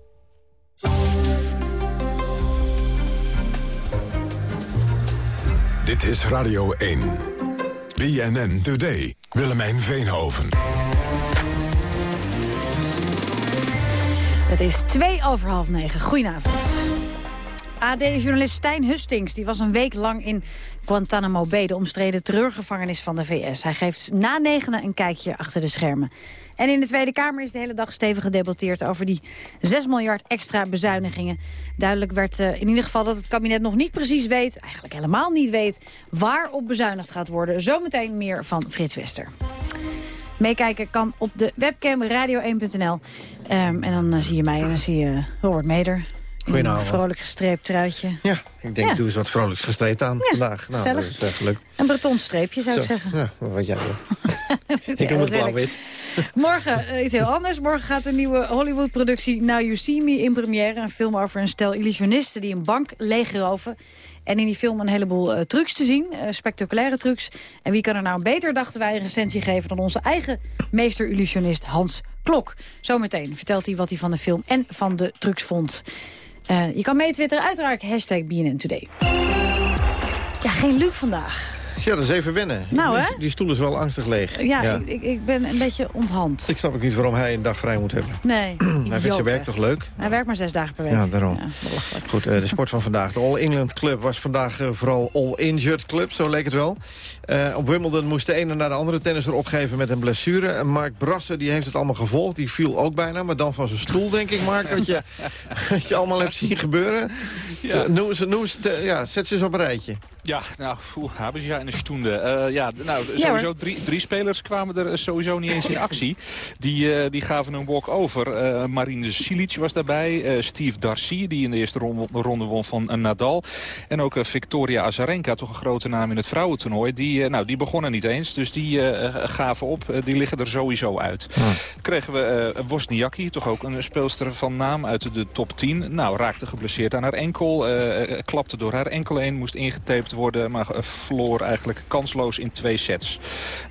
Dit is Radio 1. BNN Today. Willemijn Veenhoven. Het is twee over half negen. Goedenavond. AD-journalist Stijn Hustings die was een week lang in Guantanamo Bay... de omstreden terreurgevangenis van de VS. Hij geeft na negenen een kijkje achter de schermen. En in de Tweede Kamer is de hele dag stevig gedebatteerd... over die 6 miljard extra bezuinigingen. Duidelijk werd uh, in ieder geval dat het kabinet nog niet precies weet... eigenlijk helemaal niet weet waarop bezuinigd gaat worden. Zometeen meer van Frits Wester. Meekijken kan op de webcam radio1.nl. Um, en dan uh, zie je mij en dan zie je Robert Meder. Goedenavond. Een vrolijk gestreept truitje. Ja, ik denk, Ja. doe eens wat vrolijks gestreept aan Ja, vandaag. Nou, gezellig. dat is eh, gelukt. Een bretonstreepje zou ik zeggen. Ja, wat jij wil. [laughs] ik doe het ik. blauw-wit. [laughs] Morgen eh, iets heel anders. Morgen gaat de nieuwe Hollywood-productie Now You See Me in première. Een film over een stel illusionisten die een bank leegroven. En in die film een heleboel eh, trucs te zien. eh, spectaculaire trucs. En wie kan er nou een beter, dachten wij, een recensie geven... dan onze eigen meester-illusionist Hans Klok. Zometeen vertelt hij wat hij van de film en van de trucs vond. Eh, je kan mee twitteren, uiteraard hashtag BNN Today. Ja, geen Luc vandaag. Ja, dat is even wennen. Nou, hè? Die, stoel is wel angstig leeg. Ja, Ik, ik, ik ben een beetje onthand. Ik snap ook niet waarom hij een dag vrij moet hebben. Nee, [clears throat] hij vindt zijn werk toch leuk? Hij werkt maar zes dagen per week. Ja, daarom. belachelijk. Goed, eh, de sport van vandaag. De All England Club was vandaag eh, vooral All Injured Club, zo leek het wel. Eh, op Wimbledon moest de ene naar de andere tennisser opgeven met een blessure. En Mark Brassen die heeft het allemaal gevolgd. Die viel ook bijna, maar dan van zijn stoel, denk ik, Mark. wat, je, [laughs] wat je allemaal hebt zien gebeuren. Ja. Noem ze, noem ze, te- ja, zet ze eens op een rijtje. Ja, nou, hebben ze ja in een stoende. Eh, ja, nou, sowieso drie, drie spelers kwamen er sowieso niet eens in actie. Die, eh, die gaven een walk-over. Eh Marine Silic was daarbij. eh, Steve Darcy, die in de eerste ronde, ronde won van eh, Nadal. En ook eh, Victoria Azarenka, toch een grote naam in het vrouwentoernooi. Die, eh, nou, die begonnen niet eens, dus die eh, gaven op. Eh, die liggen er sowieso uit. Kregen we eh Wozniacki, toch ook een speelster van naam uit de top 10. Nou, raakte geblesseerd aan haar enkel. eh, eh, klapte door haar enkel heen, moest ingetaped worden... maar eh, verloor eigenlijk kansloos in twee sets.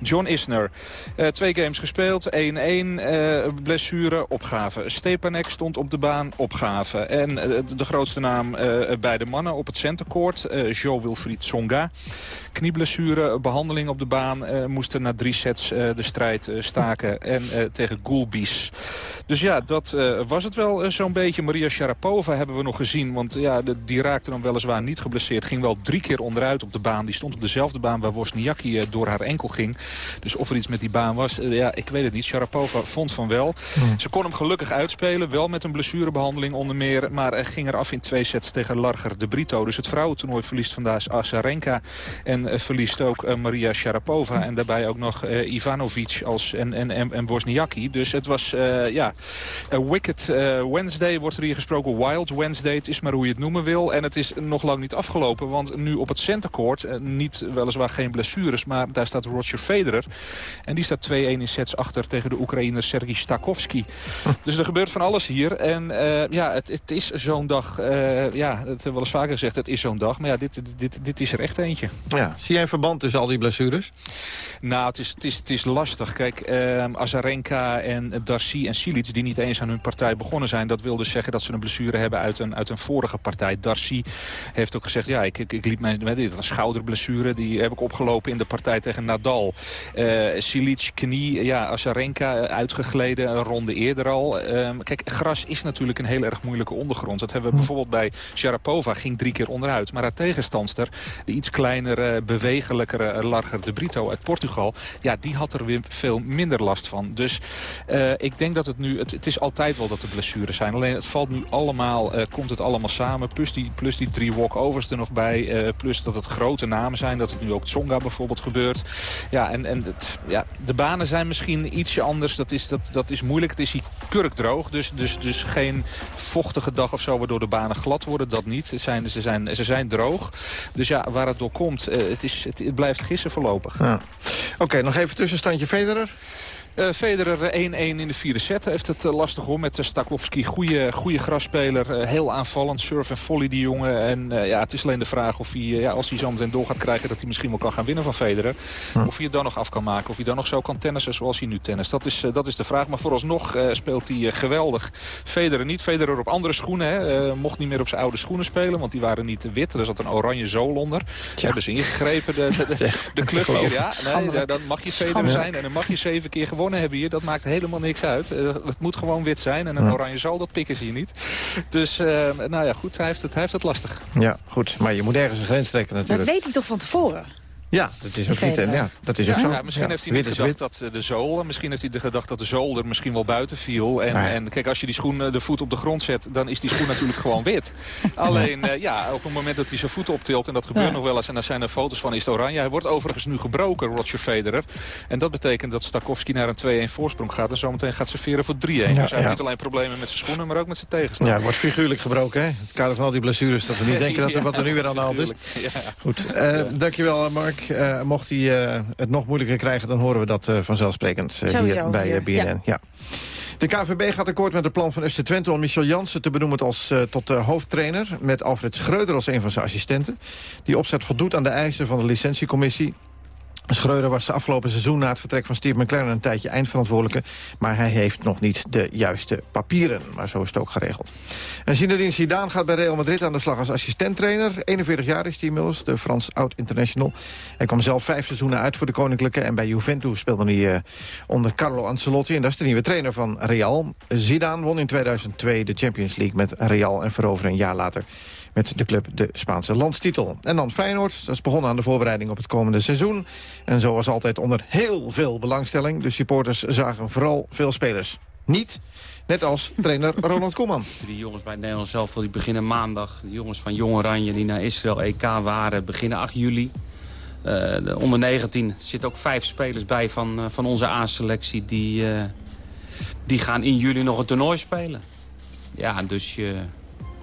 John Isner, eh, twee games gespeeld, 1-1, eh, blessure, opgave. Stepanek stond op de baan, opgave. En eh, de grootste naam eh, bij de mannen op het centercourt, eh Jo Wilfried Tsonga. Knieblessure, behandeling op de baan. eh moesten na drie sets eh, de strijd eh, staken. En eh, tegen Gulbis. Dus ja, dat uh, was het wel uh, zo'n beetje. Maria Sharapova hebben we nog gezien. Want ja, die raakte dan weliswaar niet geblesseerd. Ging wel drie keer onderuit op de baan. Die stond op dezelfde baan waar Wozniacki uh, door haar enkel ging. Dus of er iets met die baan was, ja, ik weet het niet. Sharapova vond van wel. Hmm. Ze kon hem gelukkig uitspelen. Wel met een blessurebehandeling onder meer. Maar ging er af in twee sets tegen Larger de Brito. Dus het vrouwentoernooi verliest vandaag Azarenka. En verliest ook Maria Sharapova. En daarbij ook nog Ivanovic als, en, en, en, en Wozniacki. Dus het was, ja, Wicked Wednesday wordt er hier gesproken. Wild Wednesday, het is maar hoe je het noemen wil. En het is nog lang niet afgelopen. Want nu op het centercourt, niet weliswaar geen blessures... maar daar staat Roger Federer. En die staat 2-1 in sets achter tegen de Oekraïner Sergei Stakowski. [laughs] Dus er gebeurt van alles hier. En ja, het, het is zo'n dag. ja, het hebben we wel eens vaker gezegd, het is zo'n dag. Maar ja, dit, dit, dit is er echt eentje. Ja. Zie jij een verband tussen al die blessures? Nou, het is, het is, het is lastig. Kijk, uh, Azarenka en Darcy en Silic... die niet eens aan hun partij begonnen zijn... dat wil dus zeggen dat ze een blessure hebben uit een, uit een vorige partij. Darcy heeft ook gezegd... ja, ik, ik, ik liep mijn dit een schouderblessure. Die heb ik opgelopen in de partij tegen Nadal. Uh, Silic, knie, ja, Azarenka uitgegleden een ronde eerder al. Uh, kijk, gras is natuurlijk een heel erg moeilijke ondergrond. Dat hebben we hm. bijvoorbeeld bij Sharapova. Ging drie keer onderuit. Maar haar tegenstandster, de iets kleinere, bewegelijkere Larger de Brito uit Portugal... ja, die had er weer veel minder last van. Dus uh, ik denk dat het nu... Het, het, is altijd wel dat er blessures zijn. Alleen het valt nu allemaal, uh, komt het allemaal samen. Plus die, plus die drie walkovers er nog bij. Uh, plus dat het grote namen zijn. Dat het nu ook Tsonga bijvoorbeeld gebeurt. Ja, en, en het, ja, de banen zijn misschien ietsje anders. Dat is, dat, dat is moeilijk. Het is hier kurkdroog. Dus, dus, dus geen vochtige dag of zo waardoor de banen glad worden. Dat niet. Het zijn, ze, zijn, ze zijn droog. Dus ja, waar het door komt, het, is, het blijft gissen voorlopig. Ja. Oké, nog even tussenstandje Federer. Uh, Federer 1-1 in de vierde set. Heeft het uh, lastig hoor met Stakowski. Goede, goede grasspeler. heel aanvallend. Surf en volley die jongen. En ja, het is alleen de vraag of hij, ja, als hij zo meteen door gaat krijgen... dat hij misschien wel kan gaan winnen van Federer. Of hij het dan nog af kan maken. Of hij dan nog zo kan tennissen zoals hij nu tennis. Dat is, dat is de vraag. Maar vooralsnog speelt hij geweldig. Federer niet. Federer op andere schoenen. Hè. mocht niet meer op zijn oude schoenen spelen. Want die waren niet wit. Er zat een oranje zool onder. Ja. Hebben ze ingegrepen. De, de, [laughs] de, de club hier. Ja, nee, dan mag je Federer zijn. En dan mag je zeven keer gewonnen hebben hier. Dat maakt helemaal niks uit. Uh, het moet gewoon wit zijn. En een oranje zal, dat pikken ze hier niet. Dus, uh, nou ja, goed, hij heeft, het, hij heeft het lastig. Ja, goed. Maar je moet ergens een grens trekken natuurlijk. Dat weet hij toch van tevoren? Ja, dat is ook niet. Ja, dat is ook zo. Ja, misschien heeft hij niet gedacht dat de zool, misschien heeft hij de gedacht dat de zool er misschien wel buiten viel. En, en kijk, als je die schoen de voet op de grond zet, dan is die schoen natuurlijk gewoon wit. [laughs] Alleen, uh, ja, op het moment dat hij zijn voet optilt, en dat gebeurt nog wel eens, en daar zijn er foto's van, is het oranje. Hij wordt overigens nu gebroken, Roger Federer. En dat betekent dat Stakowski naar een 2-1 voorsprong gaat en zometeen gaat serveren voor 3-1. dus hij heeft niet alleen problemen met zijn schoenen, maar ook met zijn tegenstander. Ja, wordt figuurlijk gebroken, hè? Het kader van al die blessures, dat we niet [laughs] denken dat er wat er nu weer aan de hand is. Goed, uh, dankjewel Mark. Uh, mocht hij uh, het nog moeilijker krijgen... dan horen we dat uh, vanzelfsprekend hier bij BNN. Ja. ja. De KVB gaat akkoord met het plan van FC Twente om Michel Jansen te benoemen als, tot hoofdtrainer... met Alfred Schreuder als een van zijn assistenten. Die opzet voldoet aan de eisen van de licentiecommissie. Schreuder was afgelopen seizoen na het vertrek van Steve McLaren een tijdje eindverantwoordelijke. Maar hij heeft nog niet de juiste papieren. Maar zo is het ook geregeld. En Zinedine Zidane gaat bij Real Madrid aan de slag als assistenttrainer. 41 jaar is inmiddels, de Frans oud-international. Hij kwam zelf vijf seizoenen uit voor de Koninklijke. En bij Juventus speelde hij uh, onder Carlo Ancelotti. En dat is de nieuwe trainer van Real. Zidane won in 2002 de Champions League met Real en veroverde een jaar later met de club de Spaanse landstitel. En dan Feyenoord, dat is begonnen aan de voorbereiding op het komende seizoen. En zoals altijd onder heel veel belangstelling. De supporters zagen vooral veel spelers. Niet, net als trainer [laughs] Ronald Koeman. Die jongens bij het Nederlands zelf die beginnen maandag. De jongens van Jong Oranje die naar Israël EK waren, beginnen 8 juli. Uh, de onder 19 zitten ook vijf spelers bij van, uh, van onze A-selectie. Die, uh, die gaan in juli nog een toernooi spelen. Ja, dus je,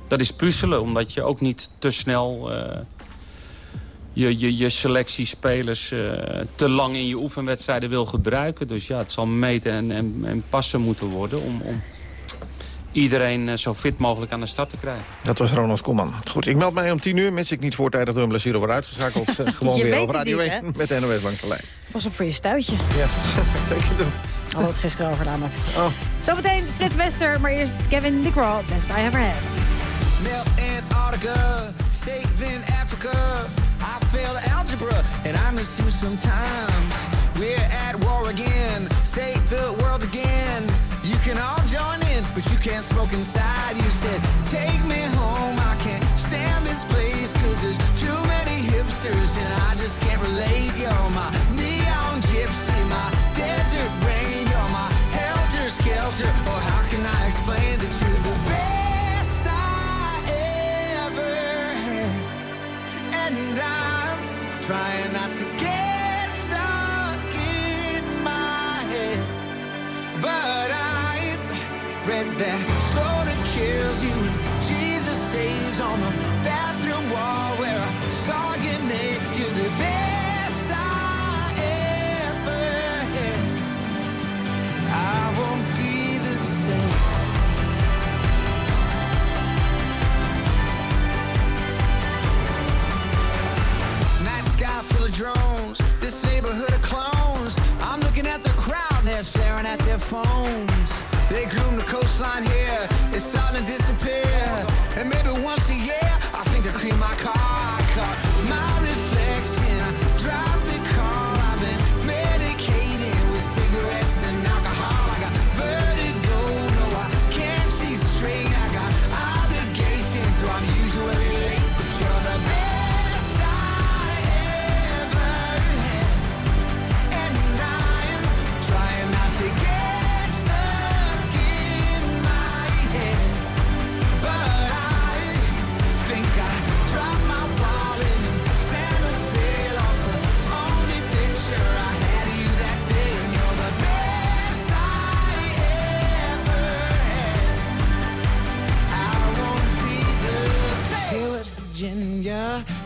dat is puzzelen, omdat je ook niet te snel uh, je, je, je selectiespelers uh, te lang in je oefenwedstrijden wil gebruiken. Dus ja, het zal meten en, en, en passen moeten worden om, om iedereen uh, zo fit mogelijk aan de start te krijgen. Dat was Ronald Koeman. Goed, ik meld mij om tien uur. Mits ik niet voortijdig door een blessure word uitgeschakeld. [laughs] gewoon weer op Radio 1 met de NOS Bank van Pas op voor je stuitje. Ja, [laughs] zeker doen. Hadden het gisteren over namelijk. Oh. Zometeen Frits Wester, maar eerst Kevin de Graw, Best I Ever Had. Melt Antarctica, saving Africa. I failed algebra and I miss you sometimes. We're at war again, save the world again. You can all join in, but you can't smoke inside. You said, take me home, I can't stand this place, cause there's too many hipsters and I just can't relate. You're my at their phones. They groom the coastline here, it's to disappear. And maybe once a year, I think to clean my car.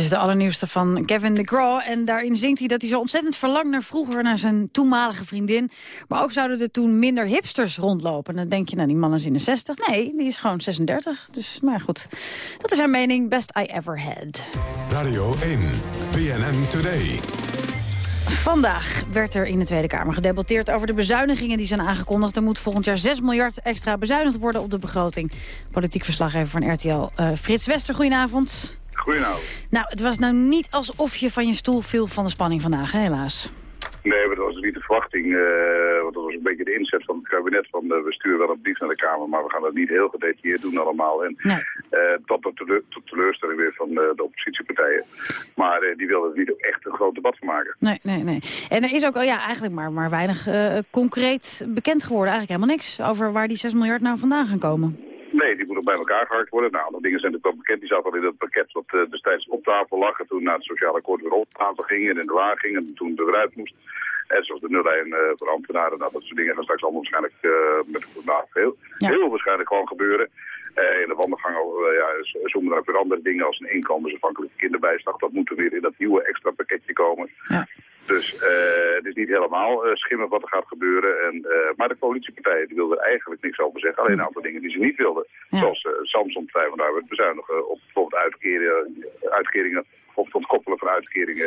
Is de allernieuwste van Kevin DeGraw. En daarin zingt hij dat hij zo ontzettend verlangt naar vroeger... naar zijn toenmalige vriendin. Maar ook zouden er toen minder hipsters rondlopen. Dan denk je, nou, die man is in de 60. Nee, die is gewoon 36. Dus, maar goed. Dat is zijn mening. Best I ever had. Radio 1, BNN Today. Vandaag werd er in de Tweede Kamer gedebatteerd over de bezuinigingen die zijn aangekondigd. Er moet volgend jaar 6 miljard extra bezuinigd worden op de begroting. Politiek verslaggever van RTL, eh, Frits Wester, goedenavond. Goedenavond. Nou, het was nou niet alsof je van je stoel viel van de spanning vandaag, hè, helaas. Nee, maar dat was niet de verwachting. eh, want dat was een beetje de inzet van het kabinet. Van, eh, we sturen wel een brief naar de Kamer, maar we gaan dat niet heel gedetailleerd doen allemaal. En eh, tot de teleur- tot teleurstelling weer van de oppositiepartijen. Maar die wilden er niet ook echt een groot debat van maken. Nee, nee, nee. En er is ook oh ja, eigenlijk maar, maar weinig concreet bekend geworden. Eigenlijk helemaal niks over waar die 6 miljard nou vandaan gaan komen. Nee, die moet nog bij elkaar geharkt worden. Nou, dat dingen zijn natuurlijk wel bekend. Die zaten al in het pakket wat eh, destijds op tafel lag. En toen na het sociaal akkoord weer op tafel ging en in de waar ging. En toen eruit moest. En zoals de nullijn eh voor ambtenaren. Nou, dat soort dingen gaan straks allemaal waarschijnlijk eh, met nou, heel, heel waarschijnlijk gewoon gebeuren. Eh, in de wandelgang uh, ja, zoomen er ook weer andere dingen als een inkomensafhankelijke kinderbijslag. Dat moet er weer in dat nieuwe extra pakketje komen. Dus eh, het is niet helemaal eh schimmen wat er gaat gebeuren. En, eh, maar de coalitiepartijen die wilden er eigenlijk niks over zeggen. Alleen een aantal dingen die ze niet wilden. Zoals Samson Partij van de Arbeid bezuinigen op bijvoorbeeld uitkeringen, uitkeringen of het ontkoppelen van uitkeringen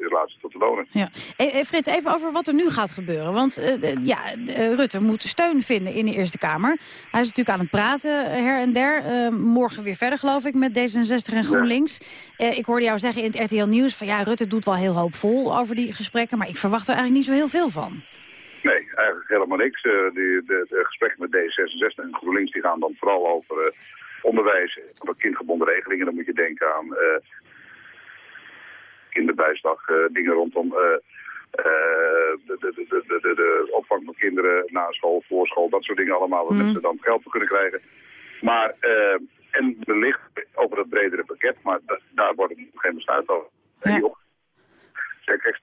uh, laatste tot de lonen. Ja. Hey, Frits, even over wat er nu gaat gebeuren. Want ja, Rutte moet steun vinden in de Eerste Kamer. Hij is natuurlijk aan het praten her en der. morgen weer verder, geloof ik, met D66 en GroenLinks. ik hoorde jou zeggen in het RTL Nieuws van ja, Rutte doet wel heel hoopvol over die gesprekken. Maar ik verwacht er eigenlijk niet zo heel veel van. Nee, eigenlijk helemaal niks. Uh, de, de, gesprekken met D66 en GroenLinks die gaan dan vooral over uh, onderwijs, over kindgebonden regelingen. Dan moet je denken aan uh, kinderbijslag, dingen rondom de, de, de, de, de, opvang van kinderen na school, voorschool, dat soort dingen allemaal, waar mm. mensen dan geld voor kunnen krijgen. Maar, en wellicht over het bredere pakket, maar daar wordt geen besluit over. Ja. Kijk,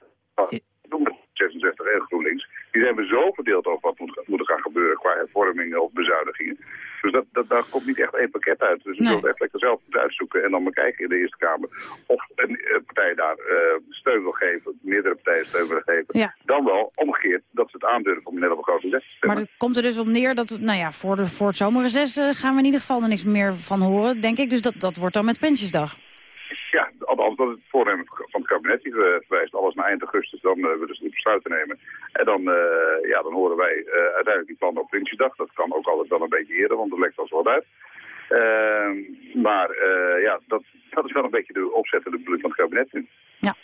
doen met 66 en GroenLinks. Die zijn we zo verdeeld over wat moet, moet er gaan gebeuren qua hervormingen of bezuinigingen. Dus dat, dat, daar komt niet echt één pakket uit. Dus nee. zullen echt lekker zelf uitzoeken en dan maar kijken in de Eerste Kamer of een, daar uh, steun wil geven, meerdere partijen steun willen geven. Ja. Dan wel omgekeerd dat ze het aandurven om net op een grote Maar het komt er dus op neer dat, nou ja, voor, de, voor het zomerreces uh, gaan we in ieder geval er niks meer van horen, denk ik. Dus dat, dat wordt dan met Prinsjesdag. Ja, althans dat is het voornemen van het kabinet. Die verwijst alles naar eind augustus, dan willen ze het besluit te nemen. En dan, uh, ja, dan horen wij uh, uiteindelijk die plan op Prinsjesdag. Dat kan ook altijd dan een beetje eerder, want dat lekt als wat uit. Ehm, maar ja, dat, dat is wel een beetje de opzettende bedoeling van het kabinet nu. Ja,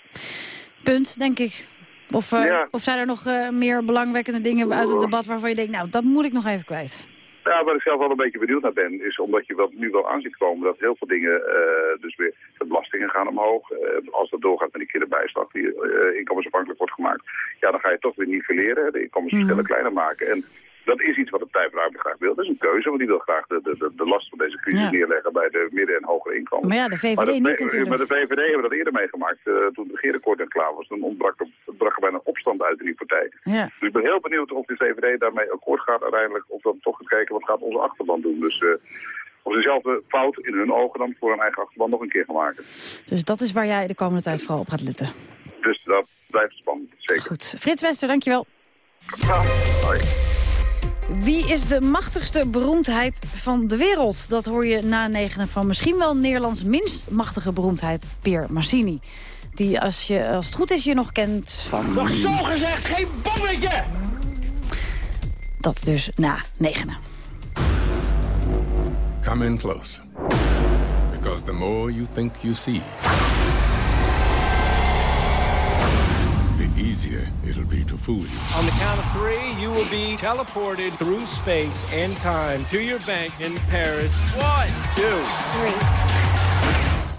punt, denk ik. Of, ja. of zijn er nog meer belangwekkende dingen uit het debat waarvan je denkt, nou, dat moet ik nog even kwijt? Ja, waar ik zelf wel een beetje benieuwd naar ben, is omdat je wel, nu wel aan ziet komen dat heel veel dingen, uh, dus weer de belastingen gaan omhoog. Uh, als dat doorgaat met die kinderbijslag die uh, inkomensafhankelijk wordt gemaakt, ja, dan ga je toch weer nivelleren, de inkomensverschillen mm. kleiner maken. En dat is iets wat de Partij van Arbeid graag wil. Dat is een keuze, want die wil graag de, de, de last van deze crisis ja. neerleggen bij de midden- en hogere inkomen. Maar ja, de VVD maar niet natuurlijk. Maar de VVD hebben we dat eerder meegemaakt. Uh, toen het regeerakkoord net klaar was, toen ontbrak er, brak er bijna opstand uit in die partij. Ja. Dus ik ben heel benieuwd of de VVD daarmee akkoord gaat uiteindelijk. Of dan toch gaat kijken, wat gaat onze achterban doen. Dus... Uh, of dezelfde fout in hun ogen dan voor hun eigen achterban nog een keer gaan maken. Dus dat is waar jij de komende tijd vooral op gaat letten? Dus dat blijft spannend, zeker. Goed. Frits Wester, dankjewel. Ja. Wie is de machtigste beroemdheid van de wereld? Dat hoor je na negenen van misschien wel Nederlands minst machtige beroemdheid, Pier Marcini. Die, als, je, als het goed is, je nog kent van... Nog zo gezegd, geen bommetje! Dat dus na negenen. Come in close. Because the more you think you see... easier it'll be to fool you. On the count of three, you will be teleported through space and time to your bank in Paris. One, two, three.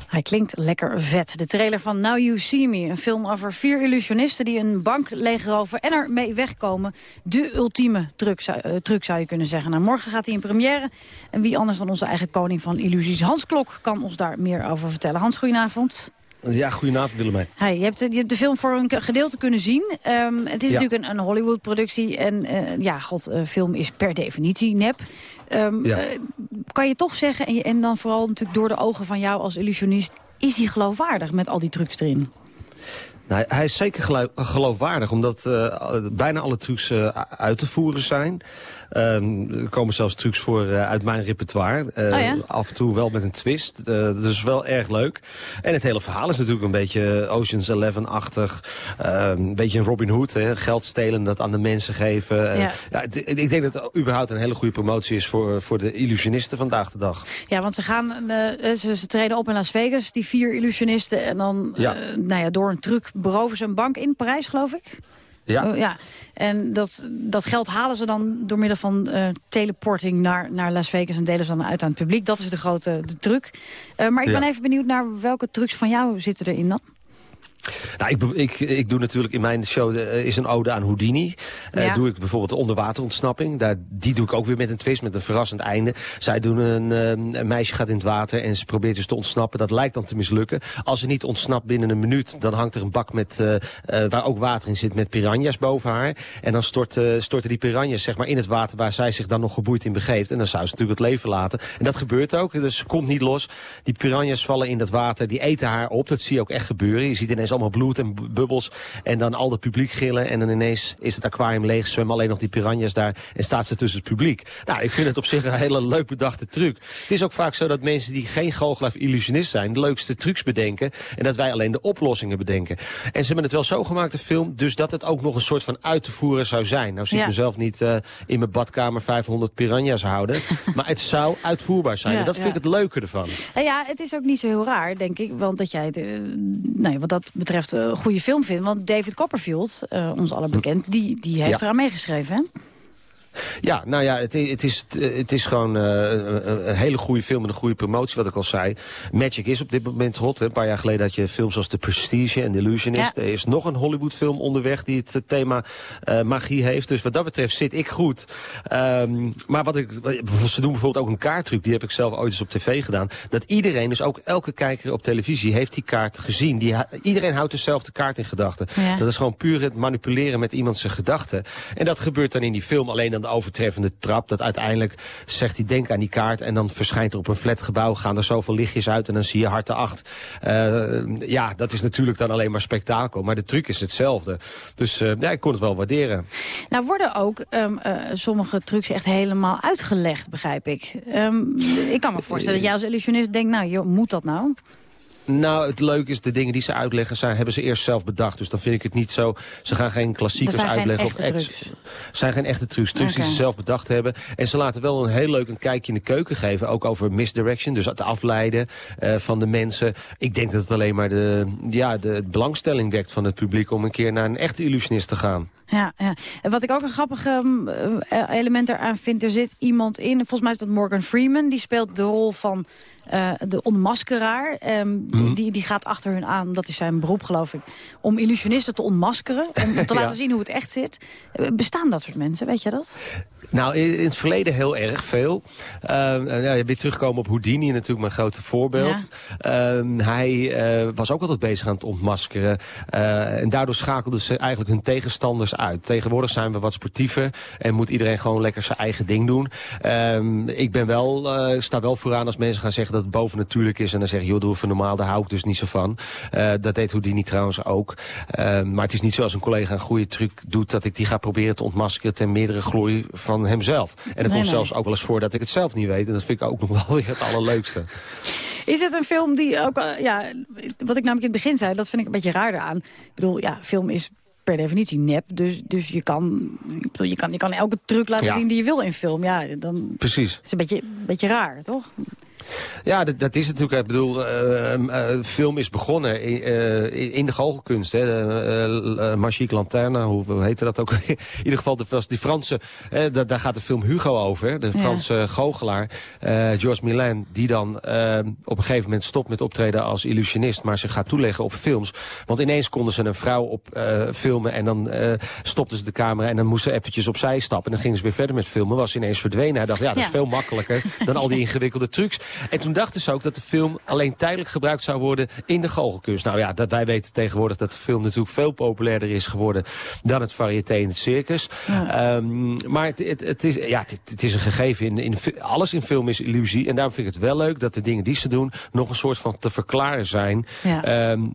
Hij klinkt lekker vet. De trailer van Now You See Me. Een film over vier illusionisten die een bank leegroven en ermee wegkomen. De ultieme truc, uh, truc zou je kunnen zeggen. Nou, morgen gaat hij in première. En wie anders dan onze eigen koning van illusies, Hans Klok, kan ons daar meer over vertellen. Hans, goedenavond. Ja, goedenavond Willemijn. Hey, je, hebt, je hebt de film voor een gedeelte kunnen zien. Um, het is ja. natuurlijk een, een Hollywood-productie. En uh, ja, god, uh, film is per definitie nep. Um, ja. uh, kan je toch zeggen, en, en dan vooral natuurlijk door de ogen van jou als illusionist... is hij geloofwaardig met al die trucs erin? Nou, hij is zeker geloofwaardig, omdat uh, bijna alle trucs uh, uit te voeren zijn. Um, er komen zelfs trucs voor uh, uit mijn repertoire. Uh, oh ja? Af en toe wel met een twist. Uh, dat is wel erg leuk. En het hele verhaal is natuurlijk een beetje Ocean's Eleven-achtig. een beetje een Robin Hood. Hè? Geld stelen, dat aan de mensen geven. Ja. ja ik denk dat het überhaupt een hele goede promotie is voor, voor de illusionisten vandaag de dag. Ja, want ze, gaan, ze, ze, treden op in Las Vegas, die vier illusionisten. En dan ja. nou ja, door een truc beroven ze een bank in Parijs, geloof ik. Ja. Uh, ja. En dat, dat geld halen ze dan door middel van uh, teleporting naar, naar Las Vegas... en delen ze dan uit aan het publiek. Dat is de grote de truc. Uh, maar ik ben even benieuwd naar welke trucs van jou zitten erin dan? Nou, ik, ik, ik doe natuurlijk in mijn show uh, is een ode aan Houdini. Uh, ja. Doe ik bijvoorbeeld de onderwaterontsnapping. Daar, die doe ik ook weer met een twist, met een verrassend einde. Zij doen een, uh, een meisje gaat in het water en ze probeert dus te ontsnappen. Dat lijkt dan te mislukken. Als ze niet ontsnapt binnen een minuut, dan hangt er een bak met, waar ook water in zit met piranha's boven haar. En dan stort, storten die piranha's zeg maar, in het water waar zij zich dan nog geboeid in begeeft. En dan zou ze natuurlijk het leven laten. En dat gebeurt ook. Dus ze komt niet los. Die piranha's vallen in dat water, die eten haar op. Dat zie je ook echt gebeuren. Je ziet ineens allemaal bloed en bubbels. En dan al het publiek gillen. En dan ineens is het aquarium leeg. Zwemmen alleen nog die piranha's daar. En staat ze tussen het publiek. Nou, ik vind het op zich een hele leuk bedachte truc. Het is ook vaak zo dat mensen die geen goochelaar of illusionist zijn... de leukste trucs bedenken. En dat wij alleen de oplossingen bedenken. En ze hebben het wel zo gemaakt, de film. Dus dat het ook nog een soort van uit te voeren zou zijn. Nou zie ik mezelf niet uh, in mijn badkamer 500 piranha's houden. [laughs] maar het zou uitvoerbaar zijn. en dat vind ik het leuke ervan. Nou ja, het is ook niet zo heel raar, denk ik. Want dat jij nee, wat dat betreft een goede film vindt. Want David Copperfield, uh, ons allen bekend, die, die heeft eraan meegeschreven, hè? Ja, nou ja, het, het, is, het is gewoon uh, een hele goede film en een goede promotie, wat ik al zei. Magic is op dit moment hot. Hè. Een paar jaar geleden had je films als The Prestige en The Illusionist. Ja. Er is nog een Hollywood-film onderweg die het thema uh, magie heeft. Dus wat dat betreft zit ik goed. Um, maar wat ik, ze doen bijvoorbeeld ook een kaarttruc. Die heb ik zelf ooit eens op tv gedaan. Dat iedereen, dus ook elke kijker op televisie, heeft die kaart gezien. Die, iedereen houdt dezelfde kaart in gedachten. Ja. Dat is gewoon puur het manipuleren met iemand zijn gedachten. En dat gebeurt dan in die film alleen dan overtreffende trap. Dat uiteindelijk zegt hij denk aan die kaart en dan verschijnt er op een flatgebouw. Gaan er zoveel lichtjes uit en dan zie je harte acht. Uh, ja, dat is natuurlijk dan alleen maar spektakel. Maar de truc is hetzelfde. Dus uh, ja, ik kon het wel waarderen. Nou worden ook um, uh, sommige trucs echt helemaal uitgelegd, begrijp ik. Um, ik kan me voorstellen dat jij als illusionist denkt, nou joh, moet dat nou? Nou, het leuke is, de dingen die ze uitleggen, zijn, hebben ze eerst zelf bedacht. Dus dan vind ik het niet zo, ze gaan geen klassiekers uitleggen. of ex, zijn geen echte trucs. Trucs okay. die ze zelf bedacht hebben. En ze laten wel een heel leuk een kijkje in de keuken geven. Ook over misdirection, dus het afleiden uh, van de mensen. Ik denk dat het alleen maar de, ja, de belangstelling wekt van het publiek... om een keer naar een echte illusionist te gaan. Ja, ja. En wat ik ook een grappig um, element eraan vind, er zit iemand in, volgens mij is dat Morgan Freeman, die speelt de rol van uh, de onmaskeraar. Um, mm. die, die gaat achter hun aan, dat is zijn beroep geloof ik, om illusionisten te ontmaskeren, om, te [laughs] laten ja. zien hoe het echt zit. Bestaan dat soort mensen, weet je dat? Nou, in, het verleden heel erg veel. Uh, ja, weer terugkomen op Houdini, natuurlijk mijn grote voorbeeld. Ja. Uh, hij uh, was ook altijd bezig aan het ontmaskeren. En daardoor schakelden ze eigenlijk hun tegenstanders uit. Tegenwoordig zijn we wat sportiever en moet iedereen gewoon lekker zijn eigen ding doen. Uh, ik ben wel, uh, sta wel vooraan als mensen gaan zeggen dat het bovennatuurlijk is. En dan zeg je, joh, doe even normaal, daar hou ik dus niet zo van. Uh, dat deed Houdini trouwens ook. Uh, maar het is niet zo als een collega een goede truc doet... dat ik die ga proberen te ontmaskeren ten meerdere glorie van hemzelf. En het nee, komt nee. zelfs ook wel eens voor dat ik het zelf niet weet. En dat vind ik ook nog wel weer het allerleukste. Is het een film die ook, uh, ja, wat ik namelijk in het begin zei, dat vind ik een beetje raar aan. Ik bedoel, ja, film is per definitie nep. Dus, dus je, kan, ik bedoel, je, kan, je kan elke truc laten ja. zien die je wil in film. Ja, dan Precies. Het is een beetje, beetje raar, toch? Ja, dat, dat is natuurlijk. Ik bedoel, uh, uh, film is begonnen in, uh, in de goochelkunst. Hè. Magique Lanterne, hoe, hoe heette dat ook? [laughs] in ieder geval, de, die Franse, daar, daar gaat de film Hugo over. De Franse ja. goochelaar, Georges Milan, die dan op een gegeven moment stopt met optreden als illusionist, maar zich gaat toeleggen op films. Want ineens konden ze een vrouw op filmen en dan stopten ze de camera en dan moesten ze eventjes opzij stappen. En dan gingen ze weer verder met filmen, was ineens verdwenen. Hij dacht, ja, dat is ja. veel makkelijker [laughs] dan al die ingewikkelde trucs. En toen dachten ze ook dat de film alleen tijdelijk gebruikt zou worden in de goochelkunst. Nou ja, dat wij weten tegenwoordig dat de film natuurlijk veel populairder is geworden dan het variété in het circus. Ja. Um, maar het, het, het, is, ja, het, het, is een gegeven. In, in, alles in film is illusie. En daarom vind ik het wel leuk dat de dingen die ze doen nog een soort van te verklaren zijn. Ja. Um,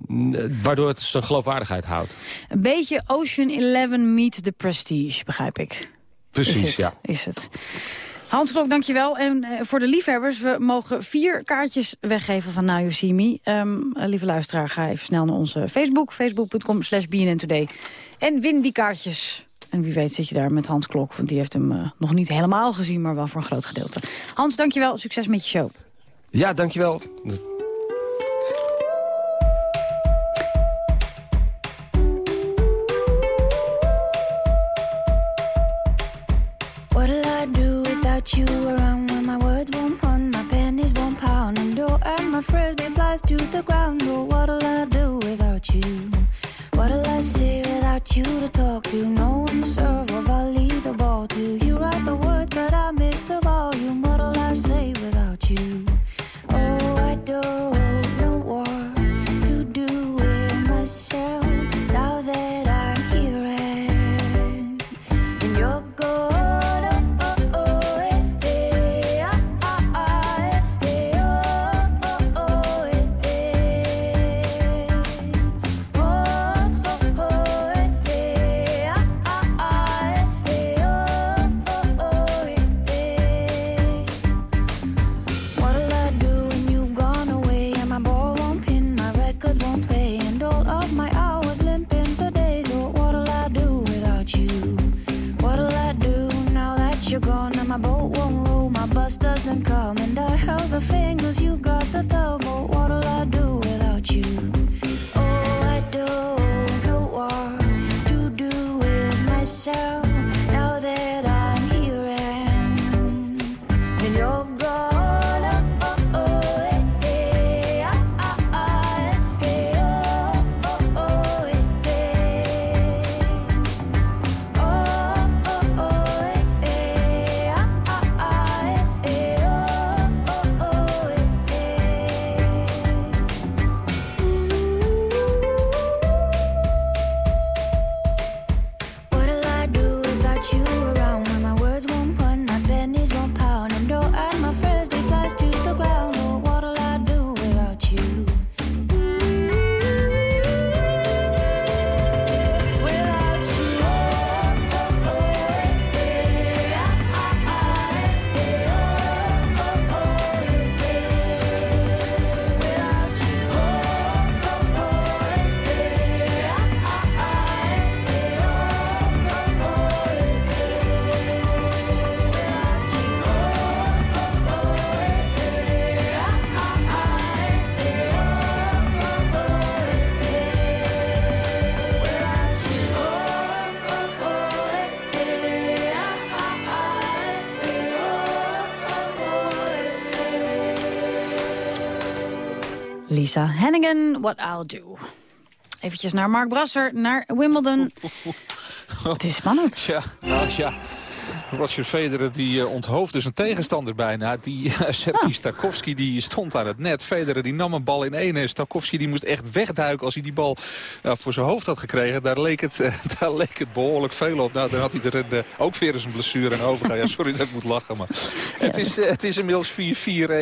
waardoor het zijn geloofwaardigheid houdt. Een beetje Ocean Eleven meet the Prestige, begrijp ik. Precies, is ja. Is het. Hans Klok, dankjewel. En uh, voor de liefhebbers, we mogen vier kaartjes weggeven van Now You. Um, uh, lieve luisteraar, ga even snel naar onze Facebook. Facebook.com slash. En win die kaartjes. En wie weet zit je daar met Hans Klok, want die heeft hem uh, nog niet helemaal gezien, maar wel voor een groot gedeelte. Hans, dankjewel. Succes met je show. Ja, dankjewel. The ground. Oh, what'll I do without you? What'll I say without you to talk to? No Lisa Hennigan, What I'll Do. Eventjes naar Mark Brasser, naar Wimbledon. [laughs] Het is spannend. Ja, nou ja. Roger Federer die uh, onthoofde zijn tegenstander bijna. Die [laughs] uh, Sergei Stakowski die stond aan het net. Federer die nam een bal in één en Stakowski die moest echt wegduiken als hij die bal uh, voor zijn hoofd had gekregen. Daar leek het, [laughs] daar leek het behoorlijk veel op. Nou, dan had hij er een, ook weer eens een blessure en overgaan. Ja, sorry dat ik moet lachen, maar het, is, het is inmiddels 4-4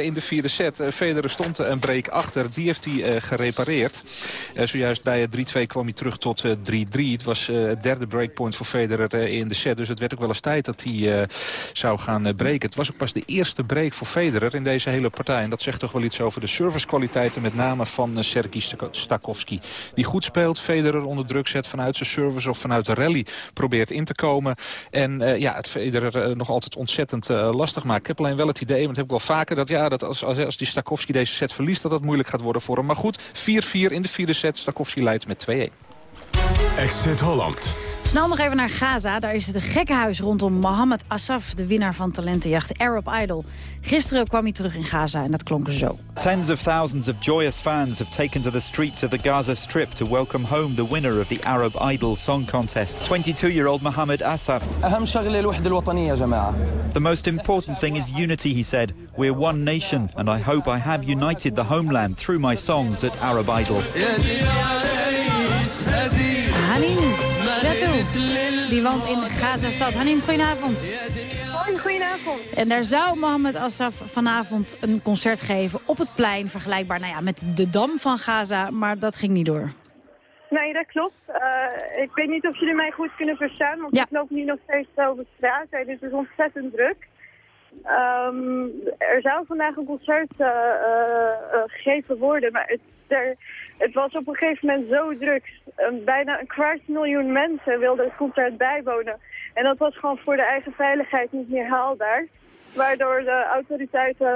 in de vierde set. Federer stond een break achter. Die heeft hij gerepareerd. zojuist bij 3-2 kwam hij terug tot 3-3. Het was het derde breakpoint voor Federer in de set. Dus het werd ook wel eens tijd dat hij uh, zou gaan uh, breken. Het was ook pas de eerste break voor Federer in deze hele partij. En dat zegt toch wel iets over de servicekwaliteiten... met name van uh, Sergei Stakowski. Die goed speelt, Federer onder druk zet vanuit zijn service... of vanuit de rally probeert in te komen. En ja, het Federer nog altijd ontzettend lastig maakt. Ik heb alleen wel het idee, want dat heb ik wel vaker... dat, ja, dat als, als, als die Stakowski deze set verliest... dat dat moeilijk gaat worden voor hem. Maar goed, 4-4 in de vierde set. Stakowski leidt met 2-1. Exit Holland. Snel nog even naar Gaza. Daar is het een gekkenhuis rondom Mohammed Assaf, de winnaar van talentenjacht Arab Idol. Gisteren kwam hij terug in Gaza en dat klonk zo. Tens of thousands of joyous fans have taken to the streets of the Gaza Strip to welcome home the winner of the Arab Idol song contest, 22-year-old Mohammed Assaf. The most important thing is unity, he said. We're one nation and I hope I have united the homeland through my songs at Arab Idol. Hanin Shatou, die woont in Gaza-stad. Hanin, goedenavond. Hoi, goedenavond. En daar zou Mohammed Assaf vanavond een concert geven op het plein. Vergelijkbaar nou ja, met de Dam van Gaza, maar dat ging niet door. Nee, dat klopt. Uh, ik weet niet of jullie mij goed kunnen verstaan, want ja. ik loop nu nog steeds over straat. Het is dus ontzettend druk. Um, er zou vandaag een concert uh, uh, gegeven worden, maar het, er, het, was op een gegeven moment zo druk. bijna een kwart miljoen mensen wilden het concert bijwonen. En dat was gewoon voor de eigen veiligheid niet meer haalbaar. Waardoor de autoriteiten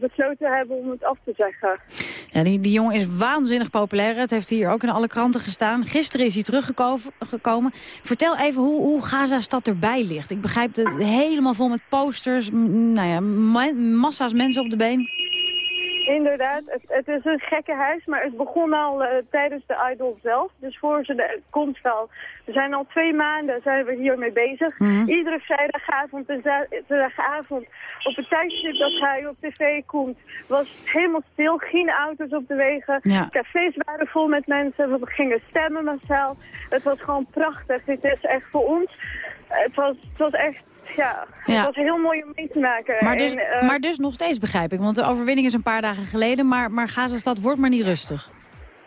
besloten hebben om het af te zeggen. Ja, die, die jongen is waanzinnig populair. Het heeft hier ook in alle kranten gestaan. Gisteren is hij teruggekomen. Vertel even hoe, hoe Gaza-stad erbij ligt. Ik begrijp het helemaal vol met posters. Nou ja, ma massa's mensen op de been. Inderdaad, het, het, is een gekke huis, maar het begon al uh, tijdens de Idol zelf. Dus voor ze de komst al. We zijn al twee maanden zijn we hiermee bezig. Mm -hmm. Iedere vrijdagavond en zaterdagavond op het tijdstip dat hij op tv komt, was het helemaal stil. Geen auto's op de wegen. Ja. Cafés waren vol met mensen. We gingen stemmen massaal. Het was gewoon prachtig. Dit is echt voor ons. Het was, het was echt ja, het ja. was heel mooi om mee te maken. Maar dus, en, uh, maar dus nog steeds begrijp ik, want de overwinning is een paar dagen geleden, maar, maar Gazastad wordt maar niet rustig.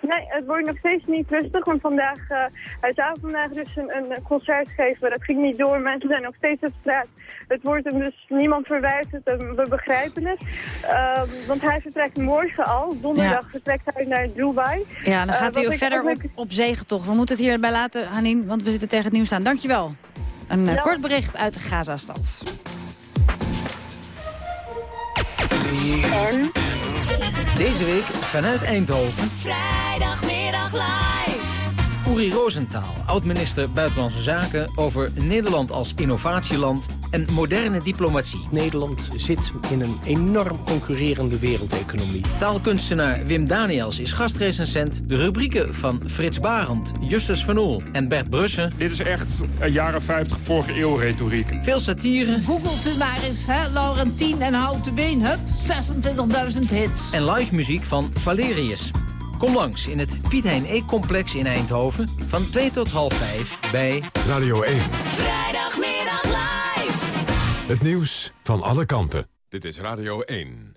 Nee, het wordt nog steeds niet rustig, want vandaag, uh, hij zou vandaag dus een, een concert geven. Dat ging niet door, mensen zijn nog steeds op straat. Het wordt hem dus, niemand verwijt het, we begrijpen het. Uh, want hij vertrekt morgen al, donderdag ja. vertrekt hij naar Dubai. Ja, dan gaat uh, hij verder op, op zegentocht. We moeten het hierbij laten, Hanin, want we zitten tegen het nieuws aan. Dankjewel. Een ja. kort bericht uit de Gazastad. En? Deze week vanuit Eindhoven. Vrijdagmiddag live. Uri Rosenthal, oud-minister Buitenlandse Zaken... over Nederland als innovatieland en moderne diplomatie. Nederland zit in een enorm concurrerende wereldeconomie. Taalkunstenaar Wim Daniels is gastrecensent. De rubrieken van Frits Barend, Justus Van Oel en Bert Brussen. Dit is echt jaren 50 vorige eeuw retoriek. Veel satire. Googelt u maar eens, hè? Laurentien en Houten Been, hup, 26.000 hits. En live muziek van Valerius. Kom langs in het Piet Hein E-complex in Eindhoven van 2 tot half 5 bij Radio 1. Vrijdagmiddag live. Het nieuws van alle kanten. Dit is Radio 1.